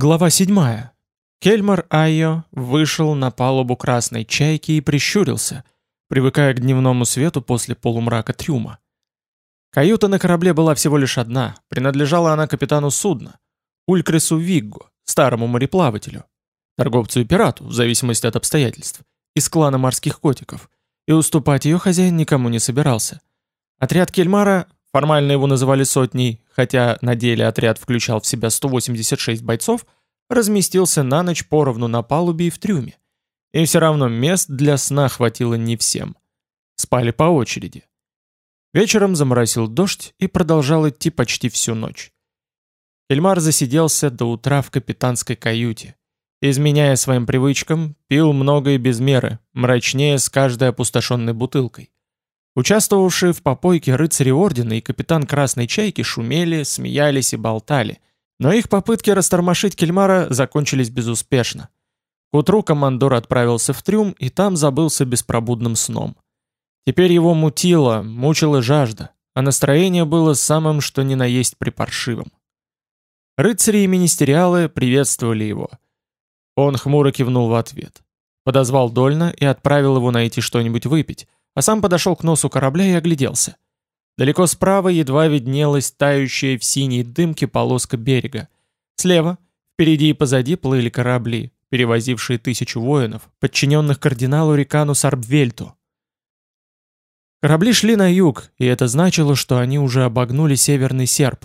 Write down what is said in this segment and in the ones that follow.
Глава 7. Кельмар Айо вышел на палубу красной чайки и прищурился, привыкая к дневному свету после полумрака трюма. Каюта на корабле была всего лишь одна, принадлежала она капитану судна, Улькресу Вигго, старому мореплавателю, торговцу и пирату, в зависимости от обстоятельств, из клана морских котиков, и уступать ее хозяин никому не собирался. Отряд Кельмара формально его называли сотней, хотя на деле отряд включал в себя 186 бойцов, разместился на ночь поровну на палубе и в трюме. И все равно мест для сна хватило не всем. Спали по очереди. Вечером заморосил дождь и продолжал идти почти всю ночь. Эльмар засиделся до утра в капитанской каюте. Изменяя своим привычкам, пил много и без меры, мрачнее с каждой опустошенной бутылкой. Участвовавшие в попойке рыцари Ордена и капитан Красной Чайки шумели, смеялись и болтали, но их попытки растормошить Кельмара закончились безуспешно. К утру командор отправился в трюм и там забылся беспробудным сном. Теперь его мутило, мучила жажда, а настроение было самым что ни на есть припаршивым. Рыцари и министериалы приветствовали его. Он хмуро кивнул в ответ. Подозвал Дольна и отправил его найти что-нибудь выпить, а сам подошел к носу корабля и огляделся. Далеко справа едва виднелась тающая в синей дымке полоска берега. Слева, впереди и позади плыли корабли, перевозившие тысячу воинов, подчиненных кардиналу Рикану Сарбвельту. Корабли шли на юг, и это значило, что они уже обогнули Северный Серб,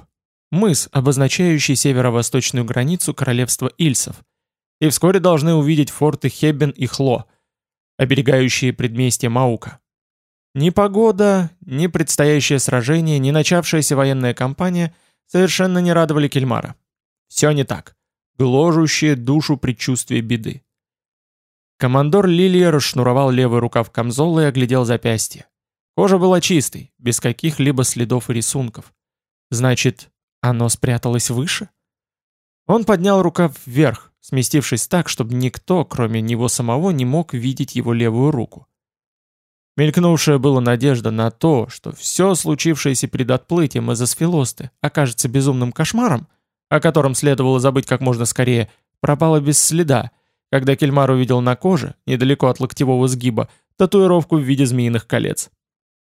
мыс, обозначающий северо-восточную границу королевства Ильсов, и вскоре должны увидеть форты Хеббен и Хло, оберегающие предместье Маука. Ни погода, ни предстоящее сражение, ни начавшаяся военная кампания совершенно не радовали Кельмара. Все не так. Гложущее душу предчувствие беды. Командор Лилия расшнуровал левый рукав камзола и оглядел запястье. Кожа была чистой, без каких-либо следов и рисунков. Значит, оно спряталось выше? Он поднял рукав вверх, сместившись так, чтобы никто, кроме него самого, не мог видеть его левую руку. Мелькнувшая была надежда на то, что все случившееся перед отплытием из Асфилосты окажется безумным кошмаром, о котором следовало забыть как можно скорее, пропала без следа, когда Кельмар увидел на коже, недалеко от локтевого сгиба, татуировку в виде змеиных колец.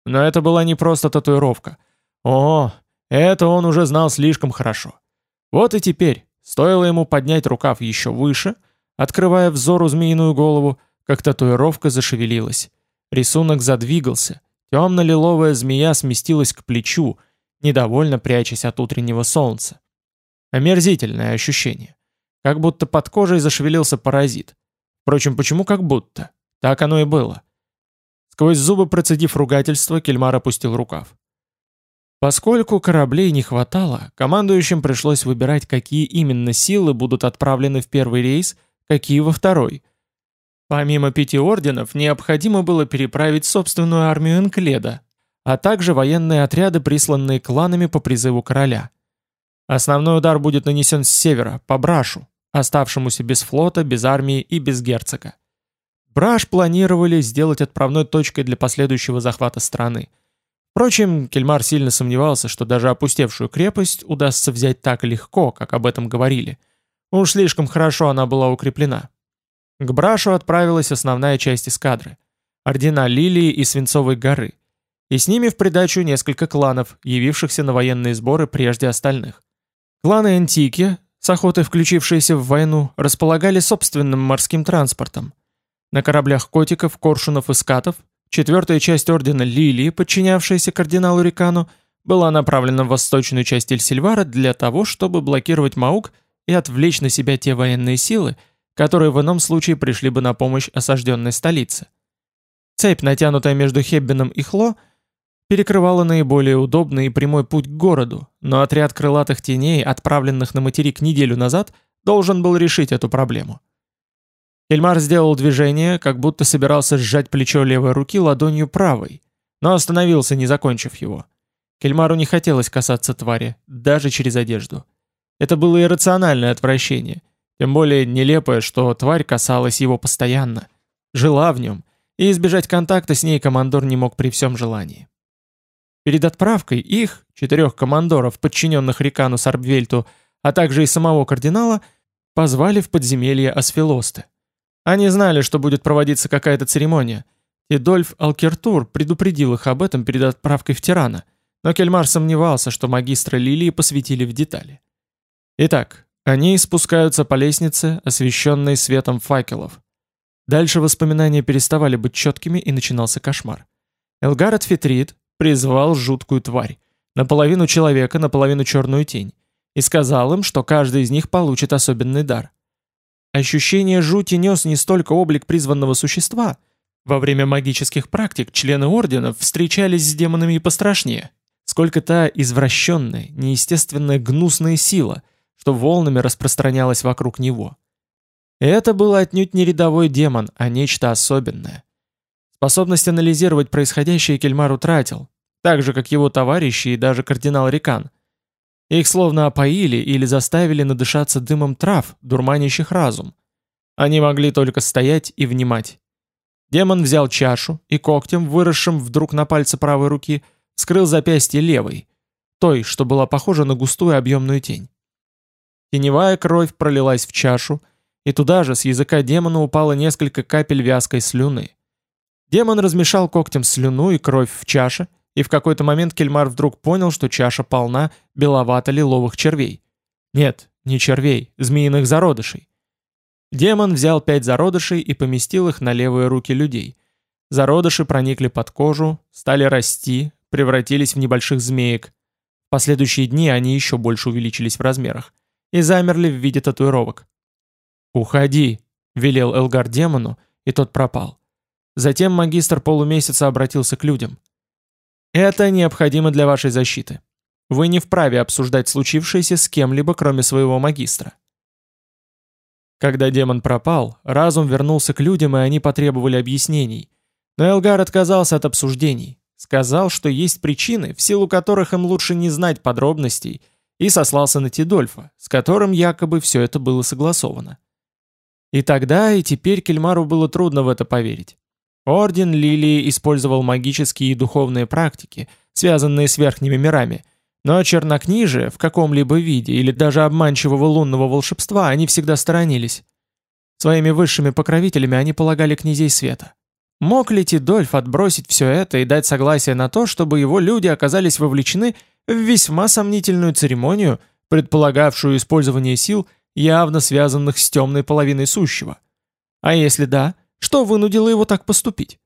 Но это была не просто татуировка. О, это он уже знал слишком хорошо. Вот и теперь, стоило ему поднять рукав еще выше, открывая взору змеиную голову, как татуировка зашевелилась. Рисунок задвигался, темно-лиловая змея сместилась к плечу, недовольно прячась от утреннего солнца. Омерзительное ощущение. Как будто под кожей зашевелился паразит. Впрочем, почему как будто? Так оно и было. Сквозь зубы процедив ругательство, Кельмар опустил рукав. Поскольку кораблей не хватало, командующим пришлось выбирать, какие именно силы будут отправлены в первый рейс, какие во второй – Помимо пяти орденов, необходимо было переправить собственную армию Энкледа, а также военные отряды, присланные кланами по призыву короля. Основной удар будет нанесен с севера, по Брашу, оставшемуся без флота, без армии и без герцога. Браш планировали сделать отправной точкой для последующего захвата страны. Впрочем, Кельмар сильно сомневался, что даже опустевшую крепость удастся взять так легко, как об этом говорили. Уж слишком хорошо она была укреплена. К Брашу отправилась основная часть эскадры. Ордена Лилии и Свинцовой горы. И с ними в придачу несколько кланов, явившихся на военные сборы прежде остальных. Кланы Антики, с охотой включившиеся в войну, располагали собственным морским транспортом. На кораблях котиков, коршунов и скатов четвертая часть ордена Лилии, подчинявшаяся кардиналу Рикану, была направлена в восточную часть Эльсильвара для того, чтобы блокировать Маук и отвлечь на себя те военные силы, которые в ином случае пришли бы на помощь осажденной столице. Цепь, натянутая между Хеббином и Хло, перекрывала наиболее удобный и прямой путь к городу, но отряд крылатых теней, отправленных на материк неделю назад, должен был решить эту проблему. Эльмар сделал движение, как будто собирался сжать плечо левой руки ладонью правой, но остановился, не закончив его. Кельмару не хотелось касаться твари, даже через одежду. Это было иррациональное отвращение — тем более нелепое, что тварь касалась его постоянно. Жила в нем, и избежать контакта с ней командор не мог при всем желании. Перед отправкой их, четырех командоров, подчиненных Рикану Сарбвельту, а также и самого кардинала, позвали в подземелье Асфилосты. Они знали, что будет проводиться какая-то церемония. И Дольф Алкертур предупредил их об этом перед отправкой в Тирана, но Кельмар сомневался, что магистра Лилии посвятили в детали. Итак, они спускаются по лестнице, освещенной светом факелов. Дальше воспоминания переставали быть четкими, и начинался кошмар. Элгард Фетрид призвал жуткую тварь, наполовину человека, наполовину черную тень, и сказал им, что каждый из них получит особенный дар. Ощущение жути нес не столько облик призванного существа. Во время магических практик члены орденов встречались с демонами и пострашнее, сколько та извращенная, неестественная гнусная сила, что волнами распространялась вокруг него. Это был отнюдь не рядовой демон, а нечто особенное. Способность анализировать происходящее Кельмар утратил, так же, как его товарищи и даже кардинал Рикан. Их словно опоили или заставили надышаться дымом трав, дурманящих разум. Они могли только стоять и внимать. Демон взял чашу и когтем, выросшим вдруг на пальце правой руки, скрыл запястье левой, той, что была похожа на густую объемную тень. Теневая кровь пролилась в чашу, и туда же с языка демона упало несколько капель вязкой слюны. Демон размешал когтем слюну и кровь в чаше, и в какой-то момент Кельмар вдруг понял, что чаша полна беловато-лиловых червей. Нет, не червей, змеиных зародышей. Демон взял пять зародышей и поместил их на левые руки людей. Зародыши проникли под кожу, стали расти, превратились в небольших змеек. В последующие дни они еще больше увеличились в размерах и замерли в виде татуировок. «Уходи», — велел Элгар демону, и тот пропал. Затем магистр полумесяца обратился к людям. «Это необходимо для вашей защиты. Вы не вправе обсуждать случившееся с кем-либо, кроме своего магистра». Когда демон пропал, разум вернулся к людям, и они потребовали объяснений. Но Элгар отказался от обсуждений, сказал, что есть причины, в силу которых им лучше не знать подробностей, и сослался на Тидольфа, с которым якобы все это было согласовано. И тогда, и теперь Кельмару было трудно в это поверить. Орден Лилии использовал магические и духовные практики, связанные с верхними мирами, но чернокнижие в каком-либо виде или даже обманчивого лунного волшебства они всегда сторонились. Своими высшими покровителями они полагали князей света. Мог ли Тидольф отбросить все это и дать согласие на то, чтобы его люди оказались вовлечены в весьма сомнительную церемонию, предполагавшую использование сил, явно связанных с темной половиной сущего? А если да – что вынудило его так поступить?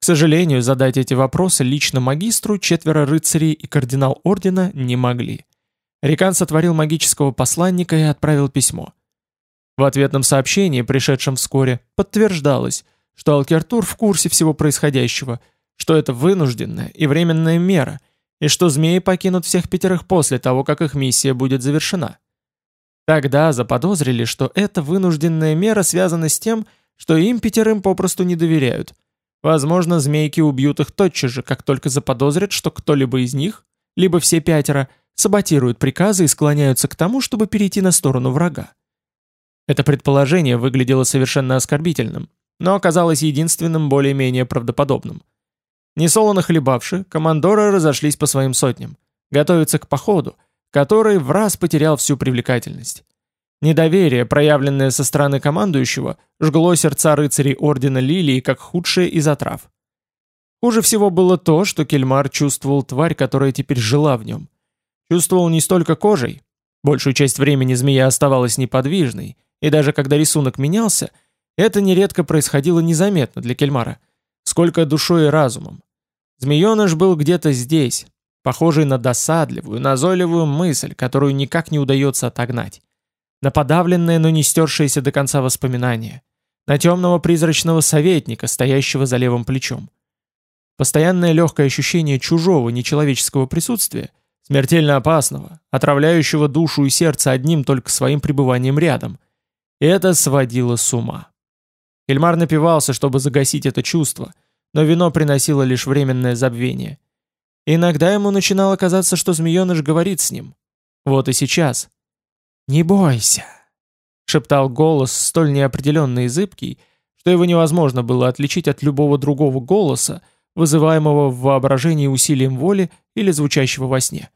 К сожалению, задать эти вопросы лично магистру четверо рыцарей и кардинал ордена не могли. Рикан сотворил магического посланника и отправил письмо. В ответном сообщении, пришедшем вскоре, подтверждалось, что Алкертур в курсе всего происходящего, что это вынужденная и временная мера, и что змеи покинут всех пятерых после того, как их миссия будет завершена. Тогда заподозрили, что эта вынужденная мера связана с тем, что им пятерым попросту не доверяют. Возможно, змейки убьют их тотчас же, как только заподозрят, что кто-либо из них, либо все пятеро, саботируют приказы и склоняются к тому, чтобы перейти на сторону врага. Это предположение выглядело совершенно оскорбительным, но оказалось единственным более-менее правдоподобным. Несолоно хлебавши, командоры разошлись по своим сотням, готовиться к походу, который в раз потерял всю привлекательность. Недоверие, проявленное со стороны командующего, жгло сердца рыцарей Ордена Лилии как худшее из отрав. Хуже всего было то, что Кельмар чувствовал тварь, которая теперь жила в нем. Чувствовал не столько кожей, большую часть времени змея оставалась неподвижной, и даже когда рисунок менялся, это нередко происходило незаметно для Кельмара, сколько душой и разумом. Змееныш был где-то здесь, похожий на досадливую, назойливую мысль, которую никак не удается отогнать на подавленное, но не стершееся до конца воспоминания, на темного призрачного советника, стоящего за левым плечом. Постоянное легкое ощущение чужого нечеловеческого присутствия, смертельно опасного, отравляющего душу и сердце одним только своим пребыванием рядом. Это сводило с ума. Эльмар напивался, чтобы загасить это чувство, но вино приносило лишь временное забвение. Иногда ему начинало казаться, что змееныш говорит с ним. Вот и сейчас. «Не бойся», — шептал голос столь неопределенный и зыбкий, что его невозможно было отличить от любого другого голоса, вызываемого в воображении усилием воли или звучащего во сне.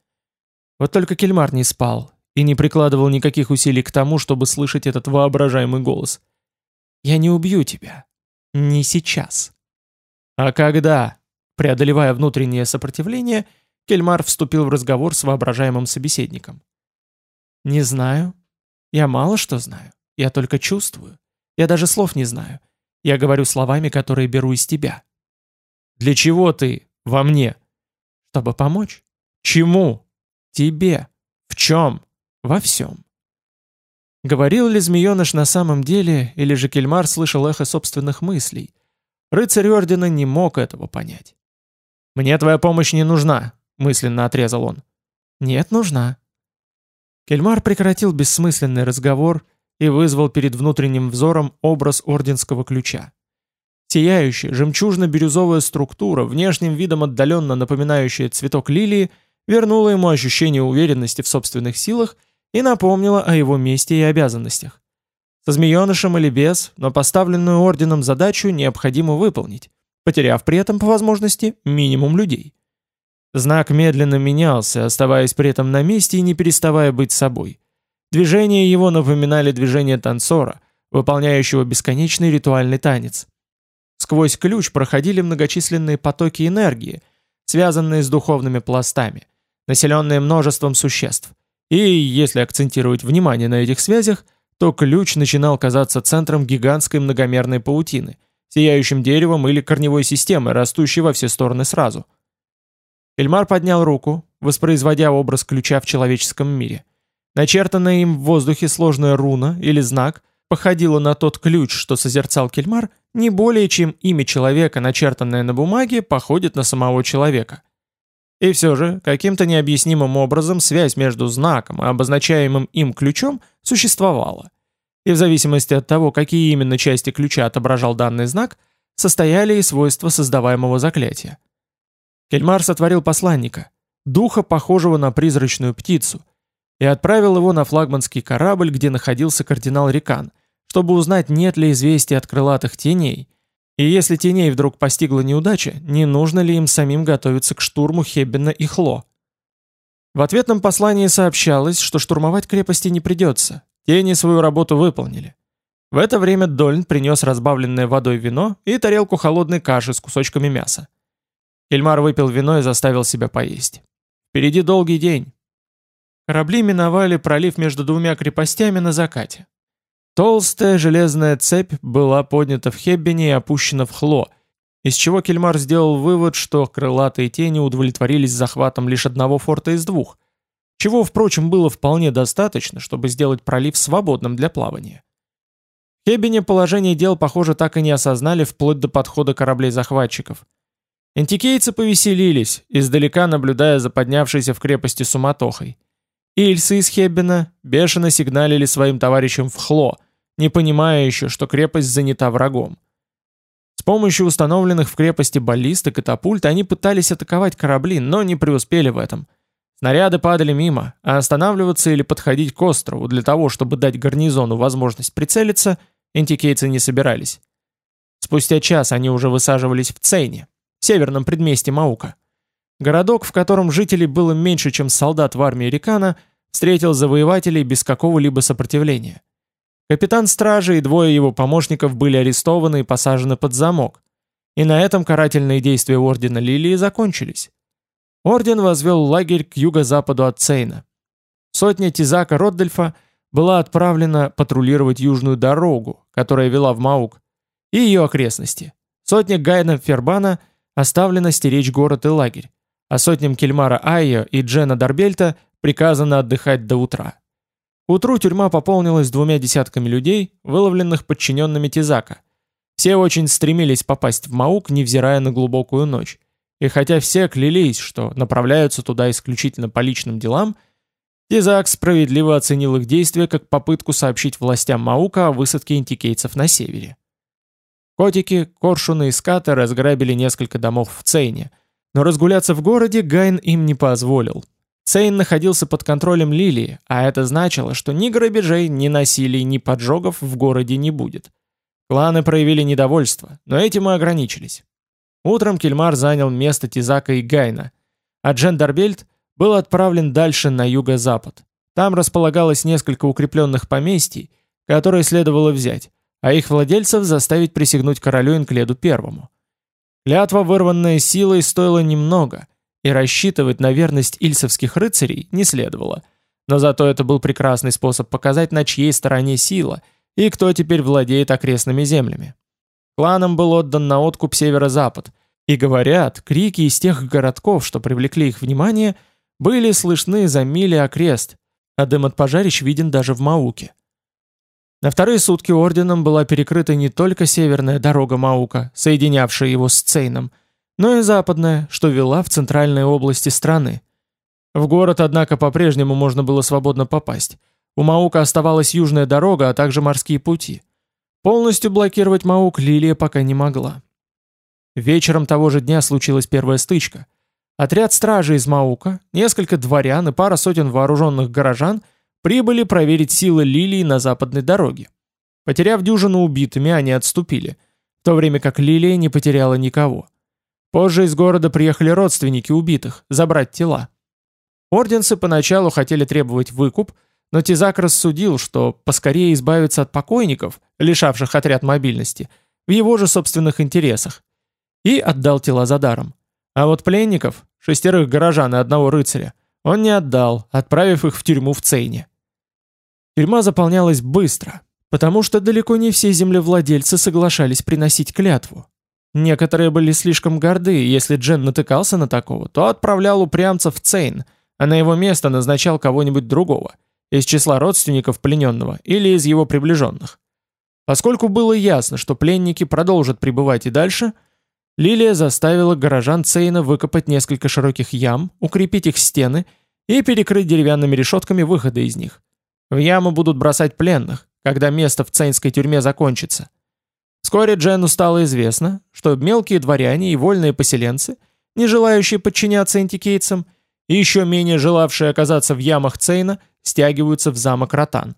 Вот только Кельмар не спал, и не прикладывал никаких усилий к тому, чтобы слышать этот воображаемый голос. «Я не убью тебя. Не сейчас». «А когда?» Преодолевая внутреннее сопротивление, Кельмар вступил в разговор с воображаемым собеседником. «Не знаю. Я мало что знаю. Я только чувствую. Я даже слов не знаю. Я говорю словами, которые беру из тебя». «Для чего ты во мне?» «Чтобы помочь». «Чему?» «Тебе». «В чем?» «Во всем». Говорил ли змееныш на самом деле, или же Кельмар слышал эхо собственных мыслей? Рыцарь Ордена не мог этого понять. «Мне твоя помощь не нужна», — мысленно отрезал он. «Нет, нужна». Кельмар прекратил бессмысленный разговор и вызвал перед внутренним взором образ орденского ключа. Сияющая, жемчужно-бирюзовая структура, внешним видом отдаленно напоминающая цветок лилии, вернула ему ощущение уверенности в собственных силах и напомнила о его месте и обязанностях. Со змеенышем или без, но поставленную орденом задачу необходимо выполнить, потеряв при этом по возможности минимум людей. Знак медленно менялся, оставаясь при этом на месте и не переставая быть собой. Движения его напоминали движения танцора, выполняющего бесконечный ритуальный танец. Сквозь ключ проходили многочисленные потоки энергии, связанные с духовными пластами, населенные множеством существ. И, если акцентировать внимание на этих связях, то ключ начинал казаться центром гигантской многомерной паутины, сияющим деревом или корневой системой, растущей во все стороны сразу. Эльмар поднял руку, воспроизводя образ ключа в человеческом мире. Начертанная им в воздухе сложная руна или знак походила на тот ключ, что созерцал Кельмар, не более чем имя человека, начертанное на бумаге, походит на самого человека. И все же, каким-то необъяснимым образом связь между знаком и обозначаемым им ключом существовала. И в зависимости от того, какие именно части ключа отображал данный знак, состояли и свойства создаваемого заклятия. Кельмар сотворил посланника, духа, похожего на призрачную птицу, и отправил его на флагманский корабль, где находился кардинал Рикан, чтобы узнать, нет ли известий от крылатых теней, и если теней вдруг постигла неудача, не нужно ли им самим готовиться к штурму Хеббена и Хло. В ответном послании сообщалось, что штурмовать крепости не придется, тени свою работу выполнили. В это время Дольн принес разбавленное водой вино и тарелку холодной каши с кусочками мяса. Эльмар выпил вино и заставил себя поесть. Впереди долгий день. Корабли миновали пролив между двумя крепостями на закате. Толстая железная цепь была поднята в Хеббине и опущена в Хло, из чего Кельмар сделал вывод, что крылатые тени удовлетворились захватом лишь одного форта из двух, чего, впрочем, было вполне достаточно, чтобы сделать пролив свободным для плавания. В Хеббине положение дел, похоже, так и не осознали вплоть до подхода кораблей-захватчиков. Антикейцы повеселились, издалека наблюдая за поднявшейся в крепости суматохой. Ильсы из Хеббина бешено сигналили своим товарищам в Хло – не понимая еще, что крепость занята врагом. С помощью установленных в крепости баллист и катапульт они пытались атаковать корабли, но не преуспели в этом. Снаряды падали мимо, а останавливаться или подходить к острову для того, чтобы дать гарнизону возможность прицелиться, антикейцы не собирались. Спустя час они уже высаживались в Цейне, северном предместье Маука. Городок, в котором жителей было меньше, чем солдат в армии Рикана, встретил завоевателей без какого-либо сопротивления. Капитан стражи и двое его помощников были арестованы и посажены под замок. И на этом карательные действия Ордена Лилии закончились. Орден возвел лагерь к юго-западу от Цейна. Сотня Тизака Роддельфа была отправлена патрулировать южную дорогу, которая вела в Маук, и ее окрестности. Сотня Гайна Фербана оставлена стеречь город и лагерь, а сотням Кельмара Айо и Джена Дарбельта приказано отдыхать до утра. Утру тюрьма пополнилась двумя десятками людей, выловленных подчиненными Тизака. Все очень стремились попасть в Маук, невзирая на глубокую ночь. И хотя все клялись, что направляются туда исключительно по личным делам, Тизак справедливо оценил их действия как попытку сообщить властям Маука о высадке интикейцев на севере. Котики, коршуны и скаты разграбили несколько домов в Цейне, но разгуляться в городе Гайн им не позволил, Сейн находился под контролем Лилии, а это значило, что ни грабежей, ни насилий, ни поджогов в городе не будет. Кланы проявили недовольство, но этим и ограничились. Утром Кельмар занял место Тизака и Гайна, а Джен Дарбельт был отправлен дальше на юго-запад, Там располагалось несколько укрепленных поместий, которые следовало взять, а их владельцев заставить присягнуть королю Инкледу Первому. Клятва, вырванная силой, стоила немного, и рассчитывать на верность ильсовских рыцарей не следовало. Но зато это был прекрасный способ показать, на чьей стороне сила и кто теперь владеет окрестными землями. Кланам был отдан на откуп северо-запад, и говорят, крики из тех городков, что привлекли их внимание, были слышны за мили окрест, а дым от пожарищ виден даже в Мауке. На вторые сутки орденом была перекрыта не только северная дорога Маука, соединявшая его с Цейном, но и западная, что вела в центральной области страны. В город, однако, по-прежнему можно было свободно попасть. У Маука оставалась южная дорога, а также морские пути. Полностью блокировать Маук Лилия пока не могла. Вечером того же дня случилась первая стычка – Отряд стражи из Маука, несколько дворян и пара сотен вооруженных горожан прибыли проверить силы Лилии на западной дороге. Потеряв дюжину убитыми, они отступили, в то время как Лилия не потеряла никого. Позже из города приехали родственники убитых, забрать тела. Орденцы поначалу хотели требовать выкуп, но Тизак рассудил, что поскорее избавиться от покойников, лишавших отряд мобильности, в его же собственных интересах, и отдал тела за даром. А вот пленников, шестерых горожан и одного рыцаря, он не отдал, отправив их в тюрьму в Цейне. Тюрьма заполнялась быстро, потому что далеко не все землевладельцы соглашались приносить клятву. Некоторые были слишком горды, и если Джен натыкался на такого, то отправлял упрямца в Цейн, а на его место назначал кого-нибудь другого, из числа родственников плененного или из его приближенных. Поскольку было ясно, что пленники продолжат пребывать и дальше – Лилия заставила горожан Цейна выкопать несколько широких ям, укрепить их стены и перекрыть деревянными решетками выходы из них. В яму будут бросать пленных, когда место в цейнской тюрьме закончится. Вскоре Джену стало известно, что мелкие дворяне и вольные поселенцы, не желающие подчиняться антикейцам, и еще менее желавшие оказаться в ямах Цейна, стягиваются в замок Ротан.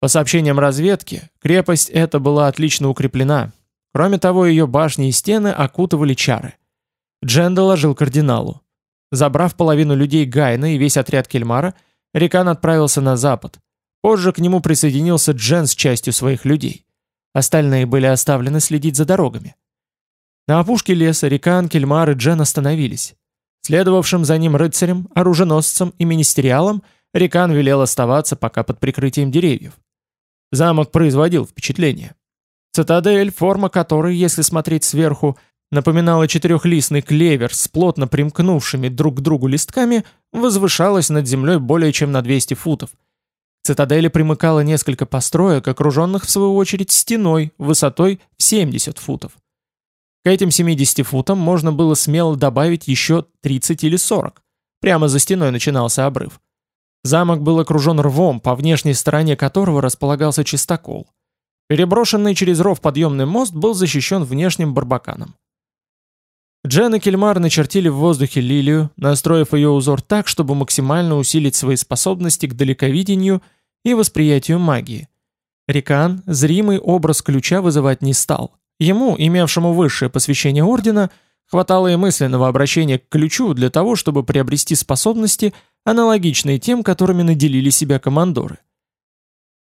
По сообщениям разведки, крепость эта была отлично укреплена, Кроме того, ее башни и стены окутывали чары. Джен доложил кардиналу. Забрав половину людей Гайна и весь отряд Кельмара, Рикан отправился на запад. Позже к нему присоединился Джен с частью своих людей. Остальные были оставлены следить за дорогами. На опушке леса Рикан, Кельмар и Джен остановились. Следовавшим за ним рыцарем, оруженосцем и министериалом Рикан велел оставаться пока под прикрытием деревьев. Замок производил впечатление. Цитадель, форма которой, если смотреть сверху, напоминала четырехлистный клевер с плотно примкнувшими друг к другу листками, возвышалась над землей более чем на 200 футов. Цитадели примыкало несколько построек, окруженных в свою очередь стеной высотой в 70 футов. К этим 70 футам можно было смело добавить еще 30 или 40. Прямо за стеной начинался обрыв. Замок был окружен рвом, по внешней стороне которого располагался чистокол. Переброшенный через ров подъемный мост был защищен внешним барбаканом. Джен и Кельмар начертили в воздухе лилию, настроив ее узор так, чтобы максимально усилить свои способности к далековидению и восприятию магии. Рикан зримый образ ключа вызывать не стал. Ему, имевшему высшее посвящение Ордена, хватало и мысленного обращения к ключу для того, чтобы приобрести способности, аналогичные тем, которыми наделили себя командоры.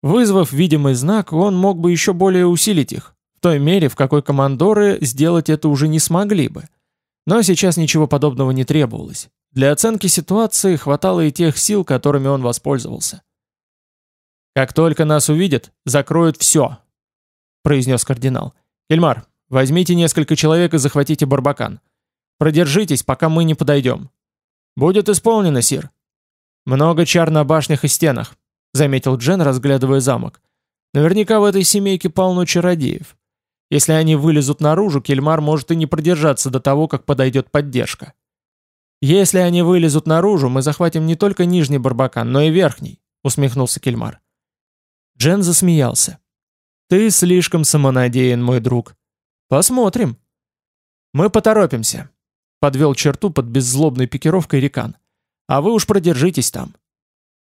Вызвав видимый знак, он мог бы еще более усилить их, в той мере, в какой командоры сделать это уже не смогли бы. Но сейчас ничего подобного не требовалось. Для оценки ситуации хватало и тех сил, которыми он воспользовался. «Как только нас увидят, закроют все», — произнес кардинал. «Кельмар, возьмите несколько человек и захватите Барбакан. Продержитесь, пока мы не подойдем». «Будет исполнено, сир». «Много чар на башнях и стенах. — заметил Джен, разглядывая замок. «Наверняка в этой семейке полно чародеев. Если они вылезут наружу, Кельмар может и не продержаться до того, как подойдет поддержка. Если они вылезут наружу, мы захватим не только нижний барбакан, но и верхний», — усмехнулся Кельмар. Джен засмеялся. «Ты слишком самонадеян, мой друг. Посмотрим». «Мы поторопимся», — подвел черту под беззлобной пикировкой Рикан. «А вы уж продержитесь там.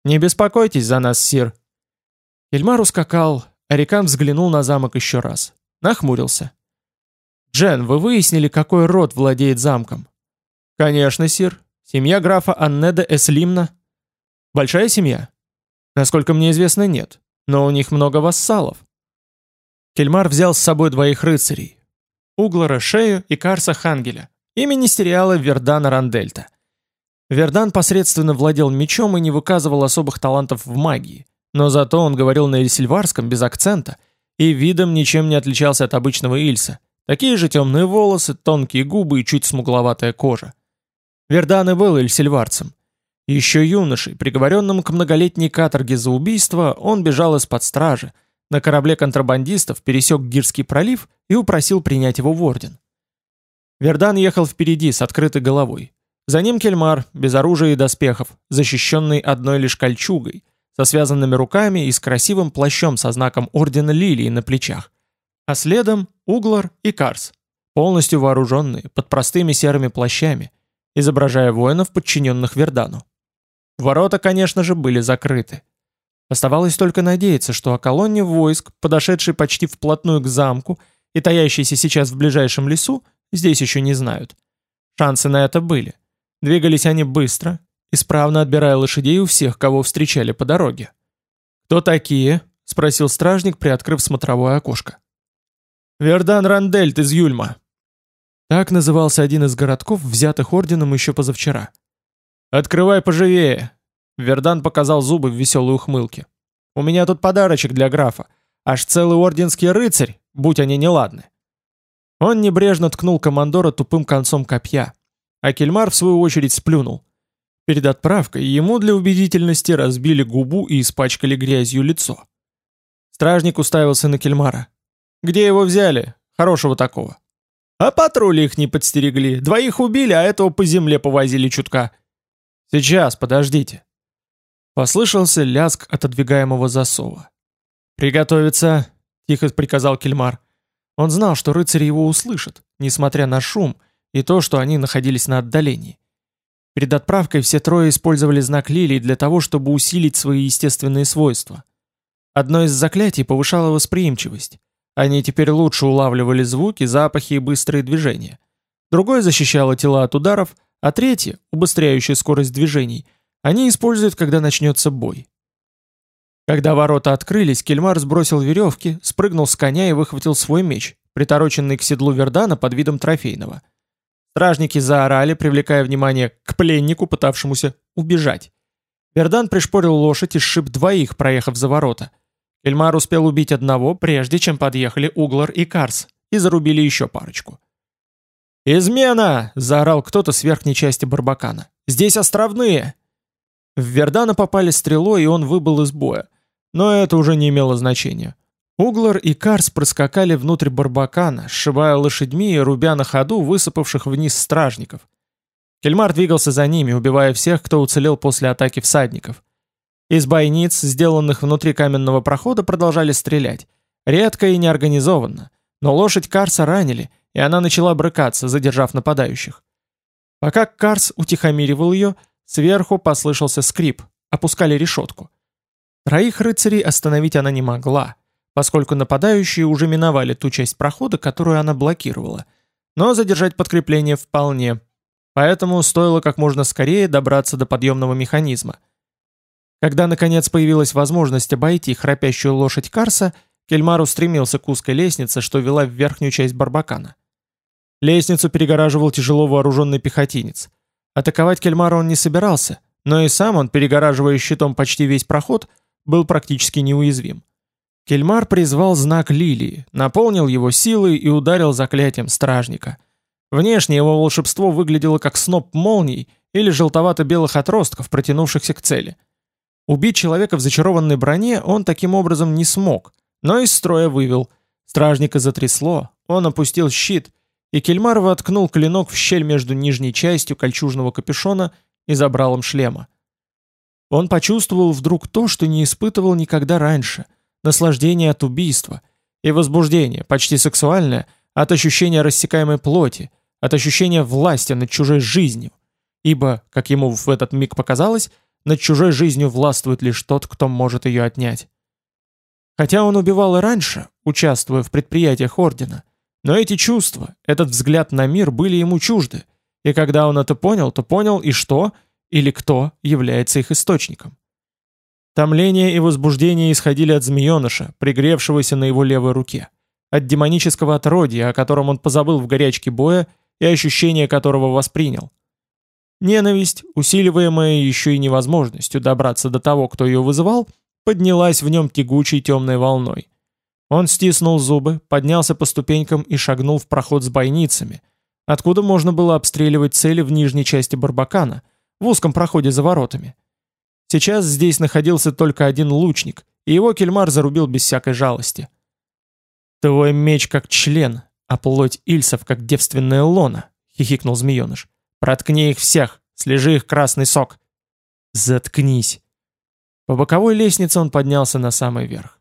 «Не беспокойтесь за нас, сир». Эльмар ускакал, а Рикан взглянул на замок еще раз. Нахмурился. «Джен, вы выяснили, какой род владеет замком?» «Конечно, сир. Семья графа Аннеда Эслимна». «Большая семья?» Насколько мне известно, нет. Но у них много вассалов. Кельмар взял с собой двоих рыцарей. Углара Шею и Карса Хангеля и министериала Вердана Рандельта. Вердан посредственно владел мечом и не выказывал особых талантов в магии, но зато он говорил на эльсильварском без акцента и видом ничем не отличался от обычного Ильса. Такие же темные волосы, тонкие губы и чуть смугловатая кожа. Вердан и был эльсильварцем. Еще юношей, приговоренным к многолетней каторге за убийство, он бежал из-под стражи, на корабле контрабандистов пересек Гирский пролив и упросил принять его в орден. Вердан ехал впереди с открытой головой. За ним Кельмар, без оружия и доспехов, защищенный одной лишь кольчугой, со связанными руками и с красивым плащом со знаком Ордена Лилии на плечах. А следом Углар и Карс, полностью вооруженные, под простыми серыми плащами, изображая воинов, подчиненных Вердану. Ворота, конечно же, были закрыты. Оставалось только надеяться, что о колонне войск, подошедшей почти вплотную к замку и таящейся сейчас в ближайшем лесу, здесь еще не знают. Шансы на это были. Двигались они быстро, исправно отбирая лошадей у всех, кого встречали по дороге. «Кто такие?» — спросил стражник, приоткрыв смотровое окошко. «Вердан Рандельт из Юльма». Так назывался один из городков, взятых орденом еще позавчера. «Открывай поживее!» Вердан показал зубы в веселой ухмылке. «У меня тут подарочек для графа. Аж целый орденский рыцарь, будь они неладны». Он небрежно ткнул командора тупым концом копья, а Кельмар в свою очередь сплюнул. Перед отправкой ему для убедительности разбили губу и испачкали грязью лицо. Стражник уставился на Кельмара. «Где его взяли? Хорошего такого». «А патрули их не подстерегли. Двоих убили, а этого по земле повозили чутка. «Сейчас, подождите». Послышался лязг отодвигаемого засова. «Приготовиться!» — тихо приказал Кельмар. Он знал, что рыцари его услышат, несмотря на шум и то, что они находились на отдалении. Перед отправкой все трое использовали знак лилии для того, чтобы усилить свои естественные свойства. Одно из заклятий повышало восприимчивость. Они теперь лучше улавливали звуки, запахи и быстрые движения. Другое защищало тела от ударов, а третье, убыстряющее скорость движений, они используют, когда начнется бой. Когда ворота открылись, Кельмар сбросил веревки, спрыгнул с коня и выхватил свой меч, притороченный к седлу Вердана под видом трофейного. Стражники заорали, привлекая внимание к пленнику, пытавшемуся убежать. Вердан пришпорил лошадь и сшиб двоих, проехав за ворота. Кельмар успел убить одного, прежде чем подъехали Углар и Карс, и зарубили еще парочку. «Измена!» — заорал кто-то с верхней части Барбакана. «Здесь островные!» В Вердана попали стрелой, и он выбыл из боя. Но это уже не имело значения. Углар и Карс проскакали внутрь Барбакана, сшибая лошадьми и рубя на ходу высыпавших вниз стражников. Кельмар двигался за ними, убивая всех, кто уцелел после атаки всадников. Из бойниц, сделанных внутри каменного прохода, продолжали стрелять. Редко и неорганизованно. Но лошадь Карса ранили — и она начала брыкаться, задержав нападающих. Пока Карс утихомиривал ее, сверху послышался скрип, опускали решетку. Троих рыцарей остановить она не могла, поскольку нападающие уже миновали ту часть прохода, которую она блокировала, но задержать подкрепление вполне, поэтому стоило как можно скорее добраться до подъемного механизма. Когда наконец появилась возможность обойти храпящую лошадь Карса, Кельмар устремился к узкой лестнице, что вела в верхнюю часть Барбакана. Лестницу перегораживал тяжело вооруженный пехотинец. Атаковать Кельмара он не собирался, но и сам он, перегораживая щитом почти весь проход, был практически неуязвим. Кельмар призвал знак лилии, наполнил его силой и ударил заклятием стражника. Внешне его волшебство выглядело как сноп молний или желтовато-белых отростков, протянувшихся к цели. Убить человека в зачарованной броне он таким образом не смог, но из строя вывел. Стражника затрясло, он опустил щит — и Кельмар воткнул клинок в щель между нижней частью кольчужного капюшона и забралом шлема. Он почувствовал вдруг то, что не испытывал никогда раньше — наслаждение от убийства и возбуждение, почти сексуальное, от ощущения рассекаемой плоти, от ощущения власти над чужой жизнью, ибо, как ему в этот миг показалось, над чужой жизнью властвует лишь тот, кто может ее отнять. Хотя он убивал и раньше, участвуя в предприятиях Ордена — но эти чувства, этот взгляд на мир были ему чужды, и когда он это понял, то понял и что, или кто является их источником. Томление и возбуждение исходили от змееныша, пригревшегося на его левой руке. От демонического отродья, о котором он позабыл в горячке боя и ощущение которого воспринял. Ненависть, усиливаемая еще и невозможностью добраться до того, кто ее вызывал, поднялась в нем тягучей темной волной. Он стиснул зубы, поднялся по ступенькам и шагнул в проход с бойницами, откуда можно было обстреливать цели в нижней части Барбакана, в узком проходе за воротами. Сейчас здесь находился только один лучник, и его кельмар зарубил без всякой жалости. «Твой меч как член, а плоть Ильсов как девственная лона», — хихикнул змееныш. «Проткни их всех, слежи их красный сок». «Заткнись». По боковой лестнице он поднялся на самый верх.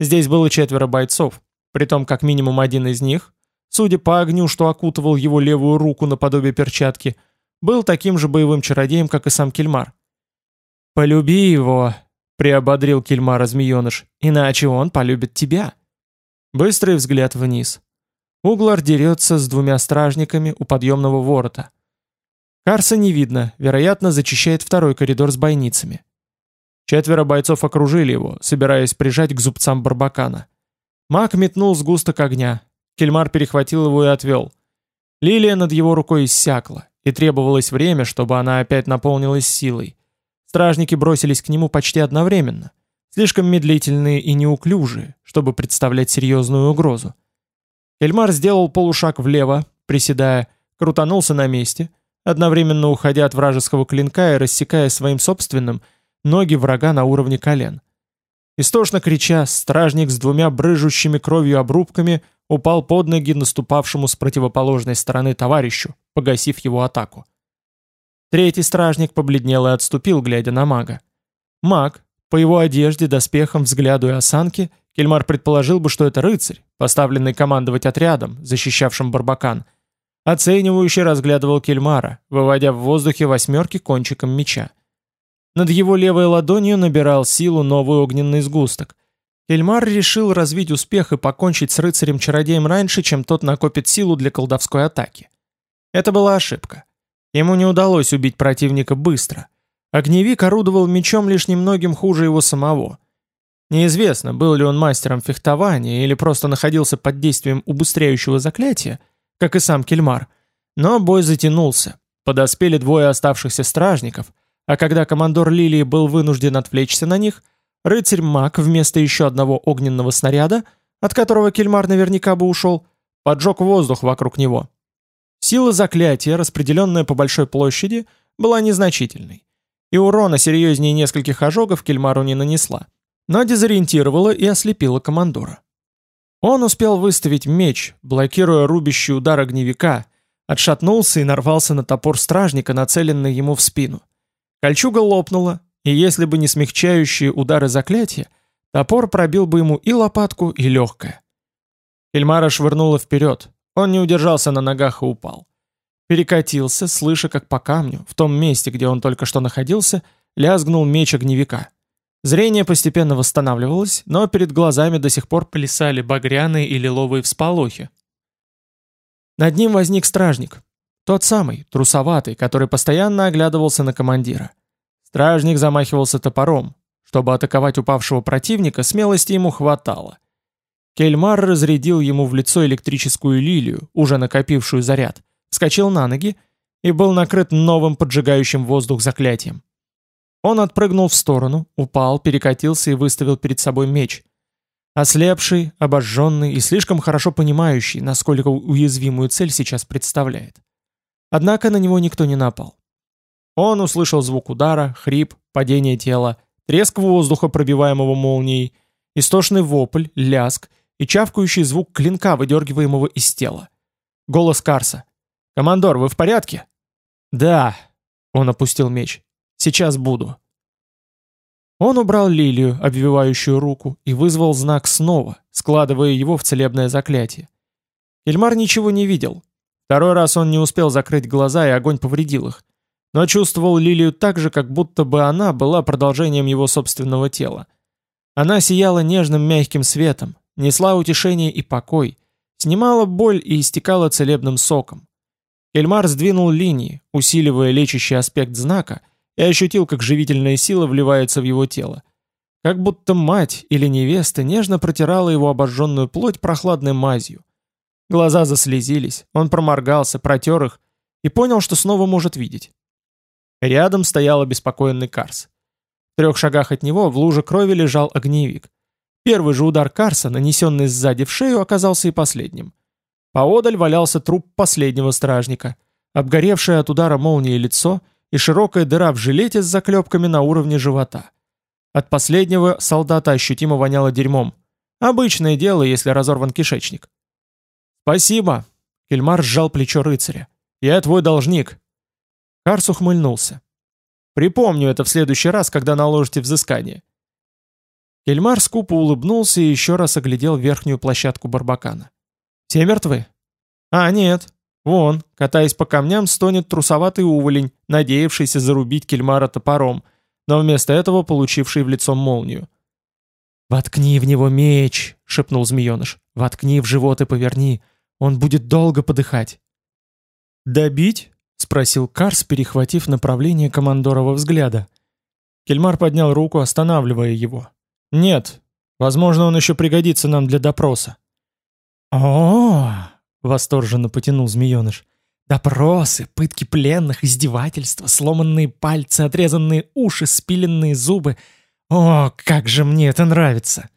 Здесь было четверо бойцов, притом как минимум один из них, судя по огню, что окутывал его левую руку наподобие перчатки, был таким же боевым чародеем, как и сам Кельмар. «Полюби его», — приободрил Кельмара змееныш, «иначе он полюбит тебя». Быстрый взгляд вниз. Углар дерется с двумя стражниками у подъемного ворота. Карса не видно, вероятно, зачищает второй коридор с бойницами. Четверо бойцов окружили его, собираясь прижать к зубцам Барбакана. Маг метнул сгусток огня. Кельмар перехватил его и отвел. Лилия над его рукой иссякла, и требовалось время, чтобы она опять наполнилась силой. Стражники бросились к нему почти одновременно, слишком медлительные и неуклюжие, чтобы представлять серьезную угрозу. Кельмар сделал полушаг влево, приседая, крутанулся на месте, одновременно уходя от вражеского клинка и рассекая своим собственным – ноги врага на уровне колен. Истошно крича, стражник с двумя брыжущими кровью обрубками упал под ноги наступавшему с противоположной стороны товарищу, погасив его атаку. Третий стражник побледнел и отступил, глядя на мага. Маг, по его одежде, доспехам, взгляду и осанке, Кельмар предположил бы, что это рыцарь, поставленный командовать отрядом, защищавшим Барбакан, оценивающе разглядывал Кельмара, выводя в воздухе восьмерки кончиком меча. Над его левой ладонью набирал силу новый огненный сгусток. Эльмар решил развить успех и покончить с рыцарем-чародеем раньше, чем тот накопит силу для колдовской атаки. Это была ошибка. Ему не удалось убить противника быстро. Огневик орудовал мечом лишь немногим хуже его самого. Неизвестно, был ли он мастером фехтования или просто находился под действием убыстряющего заклятия, как и сам Кельмар, но бой затянулся. Подоспели двое оставшихся стражников — а когда командор Лилии был вынужден отвлечься на них, рыцарь Мак вместо еще одного огненного снаряда, от которого Кельмар наверняка бы ушел, поджег воздух вокруг него. Сила заклятия, распределенная по большой площади, была незначительной, и урона серьезнее нескольких ожогов Кельмару не нанесла, но дезориентировала и ослепила командора. Он успел выставить меч, блокируя рубящий удар огневика, отшатнулся и нарвался на топор стражника, нацеленный ему в спину. Кольчуга лопнула, и если бы не смягчающие удары заклятия, топор пробил бы ему и лопатку, и легкое. Эльмара швырнула вперед, он не удержался на ногах и упал. Перекатился, слыша, как по камню, в том месте, где он только что находился, лязгнул меч огневика. Зрение постепенно восстанавливалось, но перед глазами до сих пор плясали багряные и лиловые всполохи. Над ним возник стражник, тот самый, трусоватый, который постоянно оглядывался на командира. Стражник замахивался топором. Чтобы атаковать упавшего противника, смелости ему хватало. Кельмар разрядил ему в лицо электрическую лилию, уже накопившую заряд, вскочил на ноги и был накрыт новым поджигающим воздух заклятием. Он отпрыгнул в сторону, упал, перекатился и выставил перед собой меч. Ослепший, обожженный и слишком хорошо понимающий, насколько уязвимую цель сейчас представляет. Однако на него никто не напал. Он услышал звук удара, хрип, падение тела, треск воздуха, пробиваемого молнией, истошный вопль, ляск и чавкающий звук клинка, выдергиваемого из тела. Голос Карса. «Командор, вы в порядке?» «Да», — он опустил меч. «Сейчас буду». Он убрал лилию, обвивающую руку, и вызвал знак снова, складывая его в целебное заклятие. Эльмар ничего не видел, Второй раз он не успел закрыть глаза, и огонь повредил их. Но чувствовал Лилию так же, как будто бы она была продолжением его собственного тела. Она сияла нежным мягким светом, несла утешение и покой, снимала боль и истекала целебным соком. Эльмар сдвинул линии, усиливая лечащий аспект знака, и ощутил, как живительная сила вливается в его тело. как будто мать или невеста нежно протирала его обожженную плоть прохладной мазью. Глаза заслезились, он проморгался, протер их и понял, что снова может видеть. Рядом стоял обеспокоенный Карс. В трех шагах от него в луже крови лежал огневик. Первый же удар Карса, нанесенный сзади в шею, оказался и последним. Поодаль валялся труп последнего стражника, обгоревшее от удара молнии лицо и широкая дыра в жилете с заклепками на уровне живота. От последнего солдата ощутимо воняло дерьмом. Обычное дело, если разорван кишечник. «Спасибо!» — Кельмар сжал плечо рыцаря. «Я твой должник!» Карс ухмыльнулся. «Припомню это в следующий раз, когда наложите взыскание». Кельмар скупо улыбнулся и еще раз оглядел верхнюю площадку Барбакана. «Все мертвы?» «А, нет. Вон, катаясь по камням, стонет трусоватый уволень, надеявшийся зарубить Кельмара топором, но вместо этого получивший в лицо молнию. «Воткни в него меч!» — шепнул змееныш. «Воткни в живот и поверни. Он будет долго подыхать». «Добить?» — спросил Карс, перехватив направление командорова взгляда. Кельмар поднял руку, останавливая его. «Нет. Возможно, он еще пригодится нам для допроса». «О!» — восторженно потянул змееныш. «Допросы, пытки пленных, издевательства, сломанные пальцы, отрезанные уши, спиленные зубы. О, как же мне это нравится!»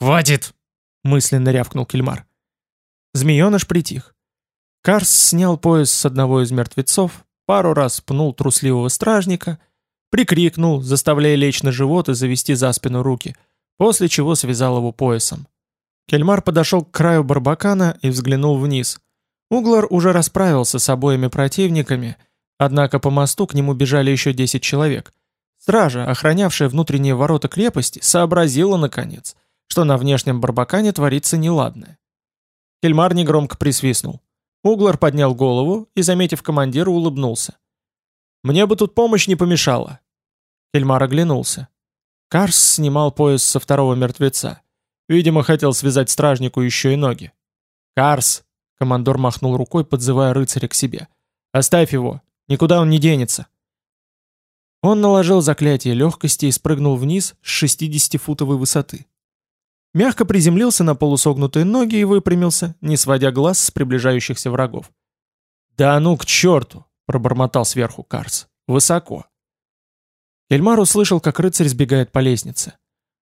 «Хватит!» — мысленно рявкнул Кельмар. Змееныш притих. Карс снял пояс с одного из мертвецов, пару раз пнул трусливого стражника, прикрикнул, заставляя лечь на живот и завести за спину руки, после чего связал его поясом. Кельмар подошел к краю барбакана и взглянул вниз. Углар уже расправился с обоими противниками, однако по мосту к нему бежали еще 10 человек. Стража, охранявшая внутренние ворота крепости, сообразила, наконец, что на внешнем барбакане творится неладное. Кельмар негромко присвистнул. Углар поднял голову и, заметив командира, улыбнулся. «Мне бы тут помощь не помешала». Кельмар оглянулся. Карс снимал пояс со второго мертвеца. Видимо, хотел связать стражнику еще и ноги. «Карс!» — командор махнул рукой, подзывая рыцаря к себе. «Оставь его! Никуда он не денется!» Он наложил заклятие легкости и спрыгнул вниз с 60-футовой высоты. Мягко приземлился на полусогнутые ноги и выпрямился, не сводя глаз с приближающихся врагов. «Да ну к черту!» — пробормотал сверху Карс. «Высоко!» Эльмар услышал, как рыцарь сбегает по лестнице.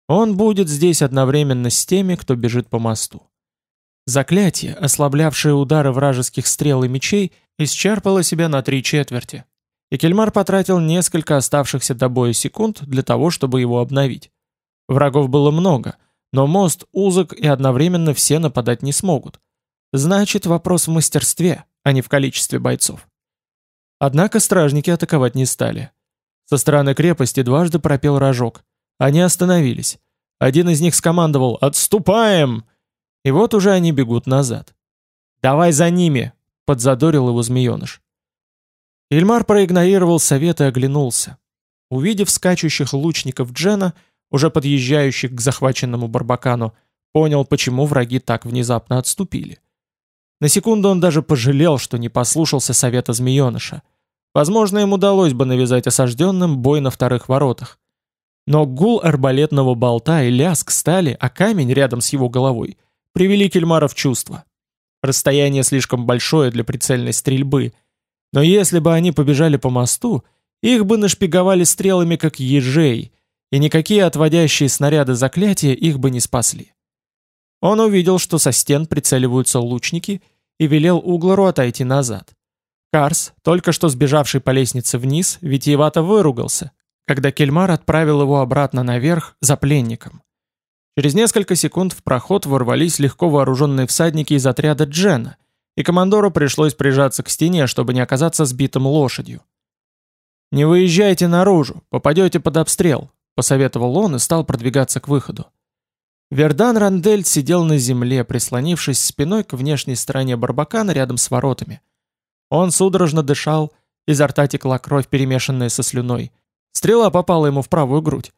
Он будет здесь одновременно с теми, кто бежит по мосту. Заклятие, ослаблявшее удары вражеских стрел и мечей, исчерпало себя на три четверти. И Кельмар потратил несколько оставшихся до боя секунд для того, чтобы его обновить. Врагов было много, но мост узок и одновременно все нападать не смогут. Значит, вопрос в мастерстве, а не в количестве бойцов. Однако стражники атаковать не стали. Со стороны крепости дважды пропел рожок. Они остановились. Один из них скомандовал «Отступаем!» И вот уже они бегут назад. «Давай за ними!» — подзадорил его змееныш. Ильмар проигнорировал совет и оглянулся. Увидев скачущих лучников Джена, уже подъезжающих к захваченному Барбакану, понял, почему враги так внезапно отступили. На секунду он даже пожалел, что не послушался совета змееныша. Возможно, им удалось бы навязать осажденным бой на вторых воротах. Но гул арбалетного болта и лязг стали, а камень рядом с его головой, привели Кельмара в чувство. Расстояние слишком большое для прицельной стрельбы, но если бы они побежали по мосту, их бы нашпиговали стрелами как ежей, и никакие отводящие снаряды заклятия их бы не спасли. Он увидел, что со стен прицеливаются лучники, и велел Углару отойти назад. Карс, только что сбежавший по лестнице вниз, витиевато выругался, когда Кельмар отправил его обратно наверх за пленником. Через несколько секунд в проход ворвались легко вооруженные всадники из отряда Джена, и командору пришлось прижаться к стене, чтобы не оказаться сбитым лошадью. «Не выезжайте наружу, попадете под обстрел», — посоветовал он и стал продвигаться к выходу. Вердан Рандель сидел на земле, прислонившись спиной к внешней стороне Барбакана рядом с воротами. Он судорожно дышал, изо рта текла кровь, перемешанная со слюной. Стрела попала ему в правую грудь.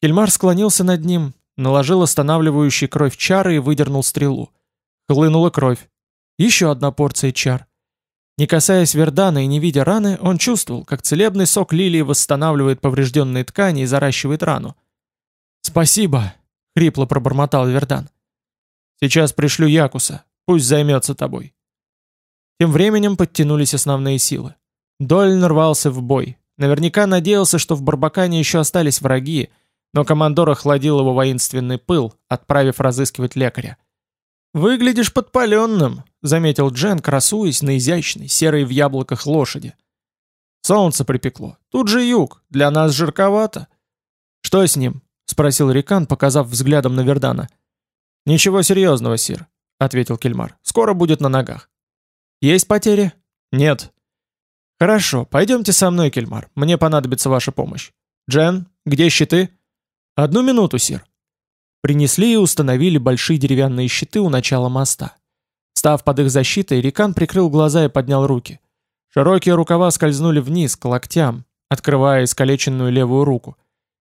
Кельмар склонился над ним, наложил останавливающий кровь чары и выдернул стрелу. Хлынула кровь. Еще одна порция чар. Не касаясь Вердана и не видя раны, он чувствовал, как целебный сок лилии восстанавливает поврежденные ткани и заращивает рану. «Спасибо!» — хрипло пробормотал Вердан. «Сейчас пришлю Якуса, пусть займется тобой». Тем временем подтянулись основные силы. Доль рвался в бой. Наверняка надеялся, что в Барбакане еще остались враги, но командор охладил его воинственный пыл, отправив разыскивать лекаря. «Выглядишь подпаленным», — заметил Джен, красуясь на изящной, серой в яблоках лошади. «Солнце припекло. Тут же юг. Для нас жарковато». «Что с ним?» — спросил Рикан, показав взглядом на Вердана. «Ничего серьезного, Сир», — ответил Кельмар. «Скоро будет на ногах». «Есть потери?» «Нет». «Хорошо, пойдемте со мной, Кельмар. Мне понадобится ваша помощь. Джен, где щиты?» «Одну минуту, Сир». Принесли и установили большие деревянные щиты у начала моста. Став под их защитой, Рикан прикрыл глаза и поднял руки. Широкие рукава скользнули вниз, к локтям, открывая искалеченную левую руку.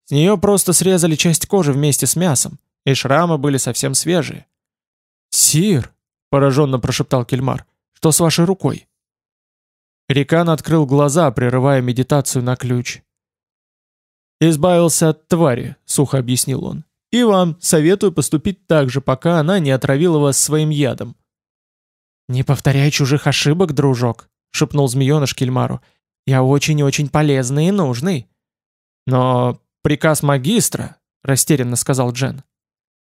С нее просто срезали часть кожи вместе с мясом, и шрамы были совсем свежие. «Сир!» — пораженно прошептал Кельмар. «Что с вашей рукой?» Рикан открыл глаза, прерывая медитацию на ключ. «Избавился от твари», — сухо объяснил он. «И вам советую поступить так же, пока она не отравила вас своим ядом». «Не повторяй чужих ошибок, дружок», — шепнул змееныш Кельмару. «Я очень-очень полезный и нужный». «Но приказ магистра», — растерянно сказал Джен.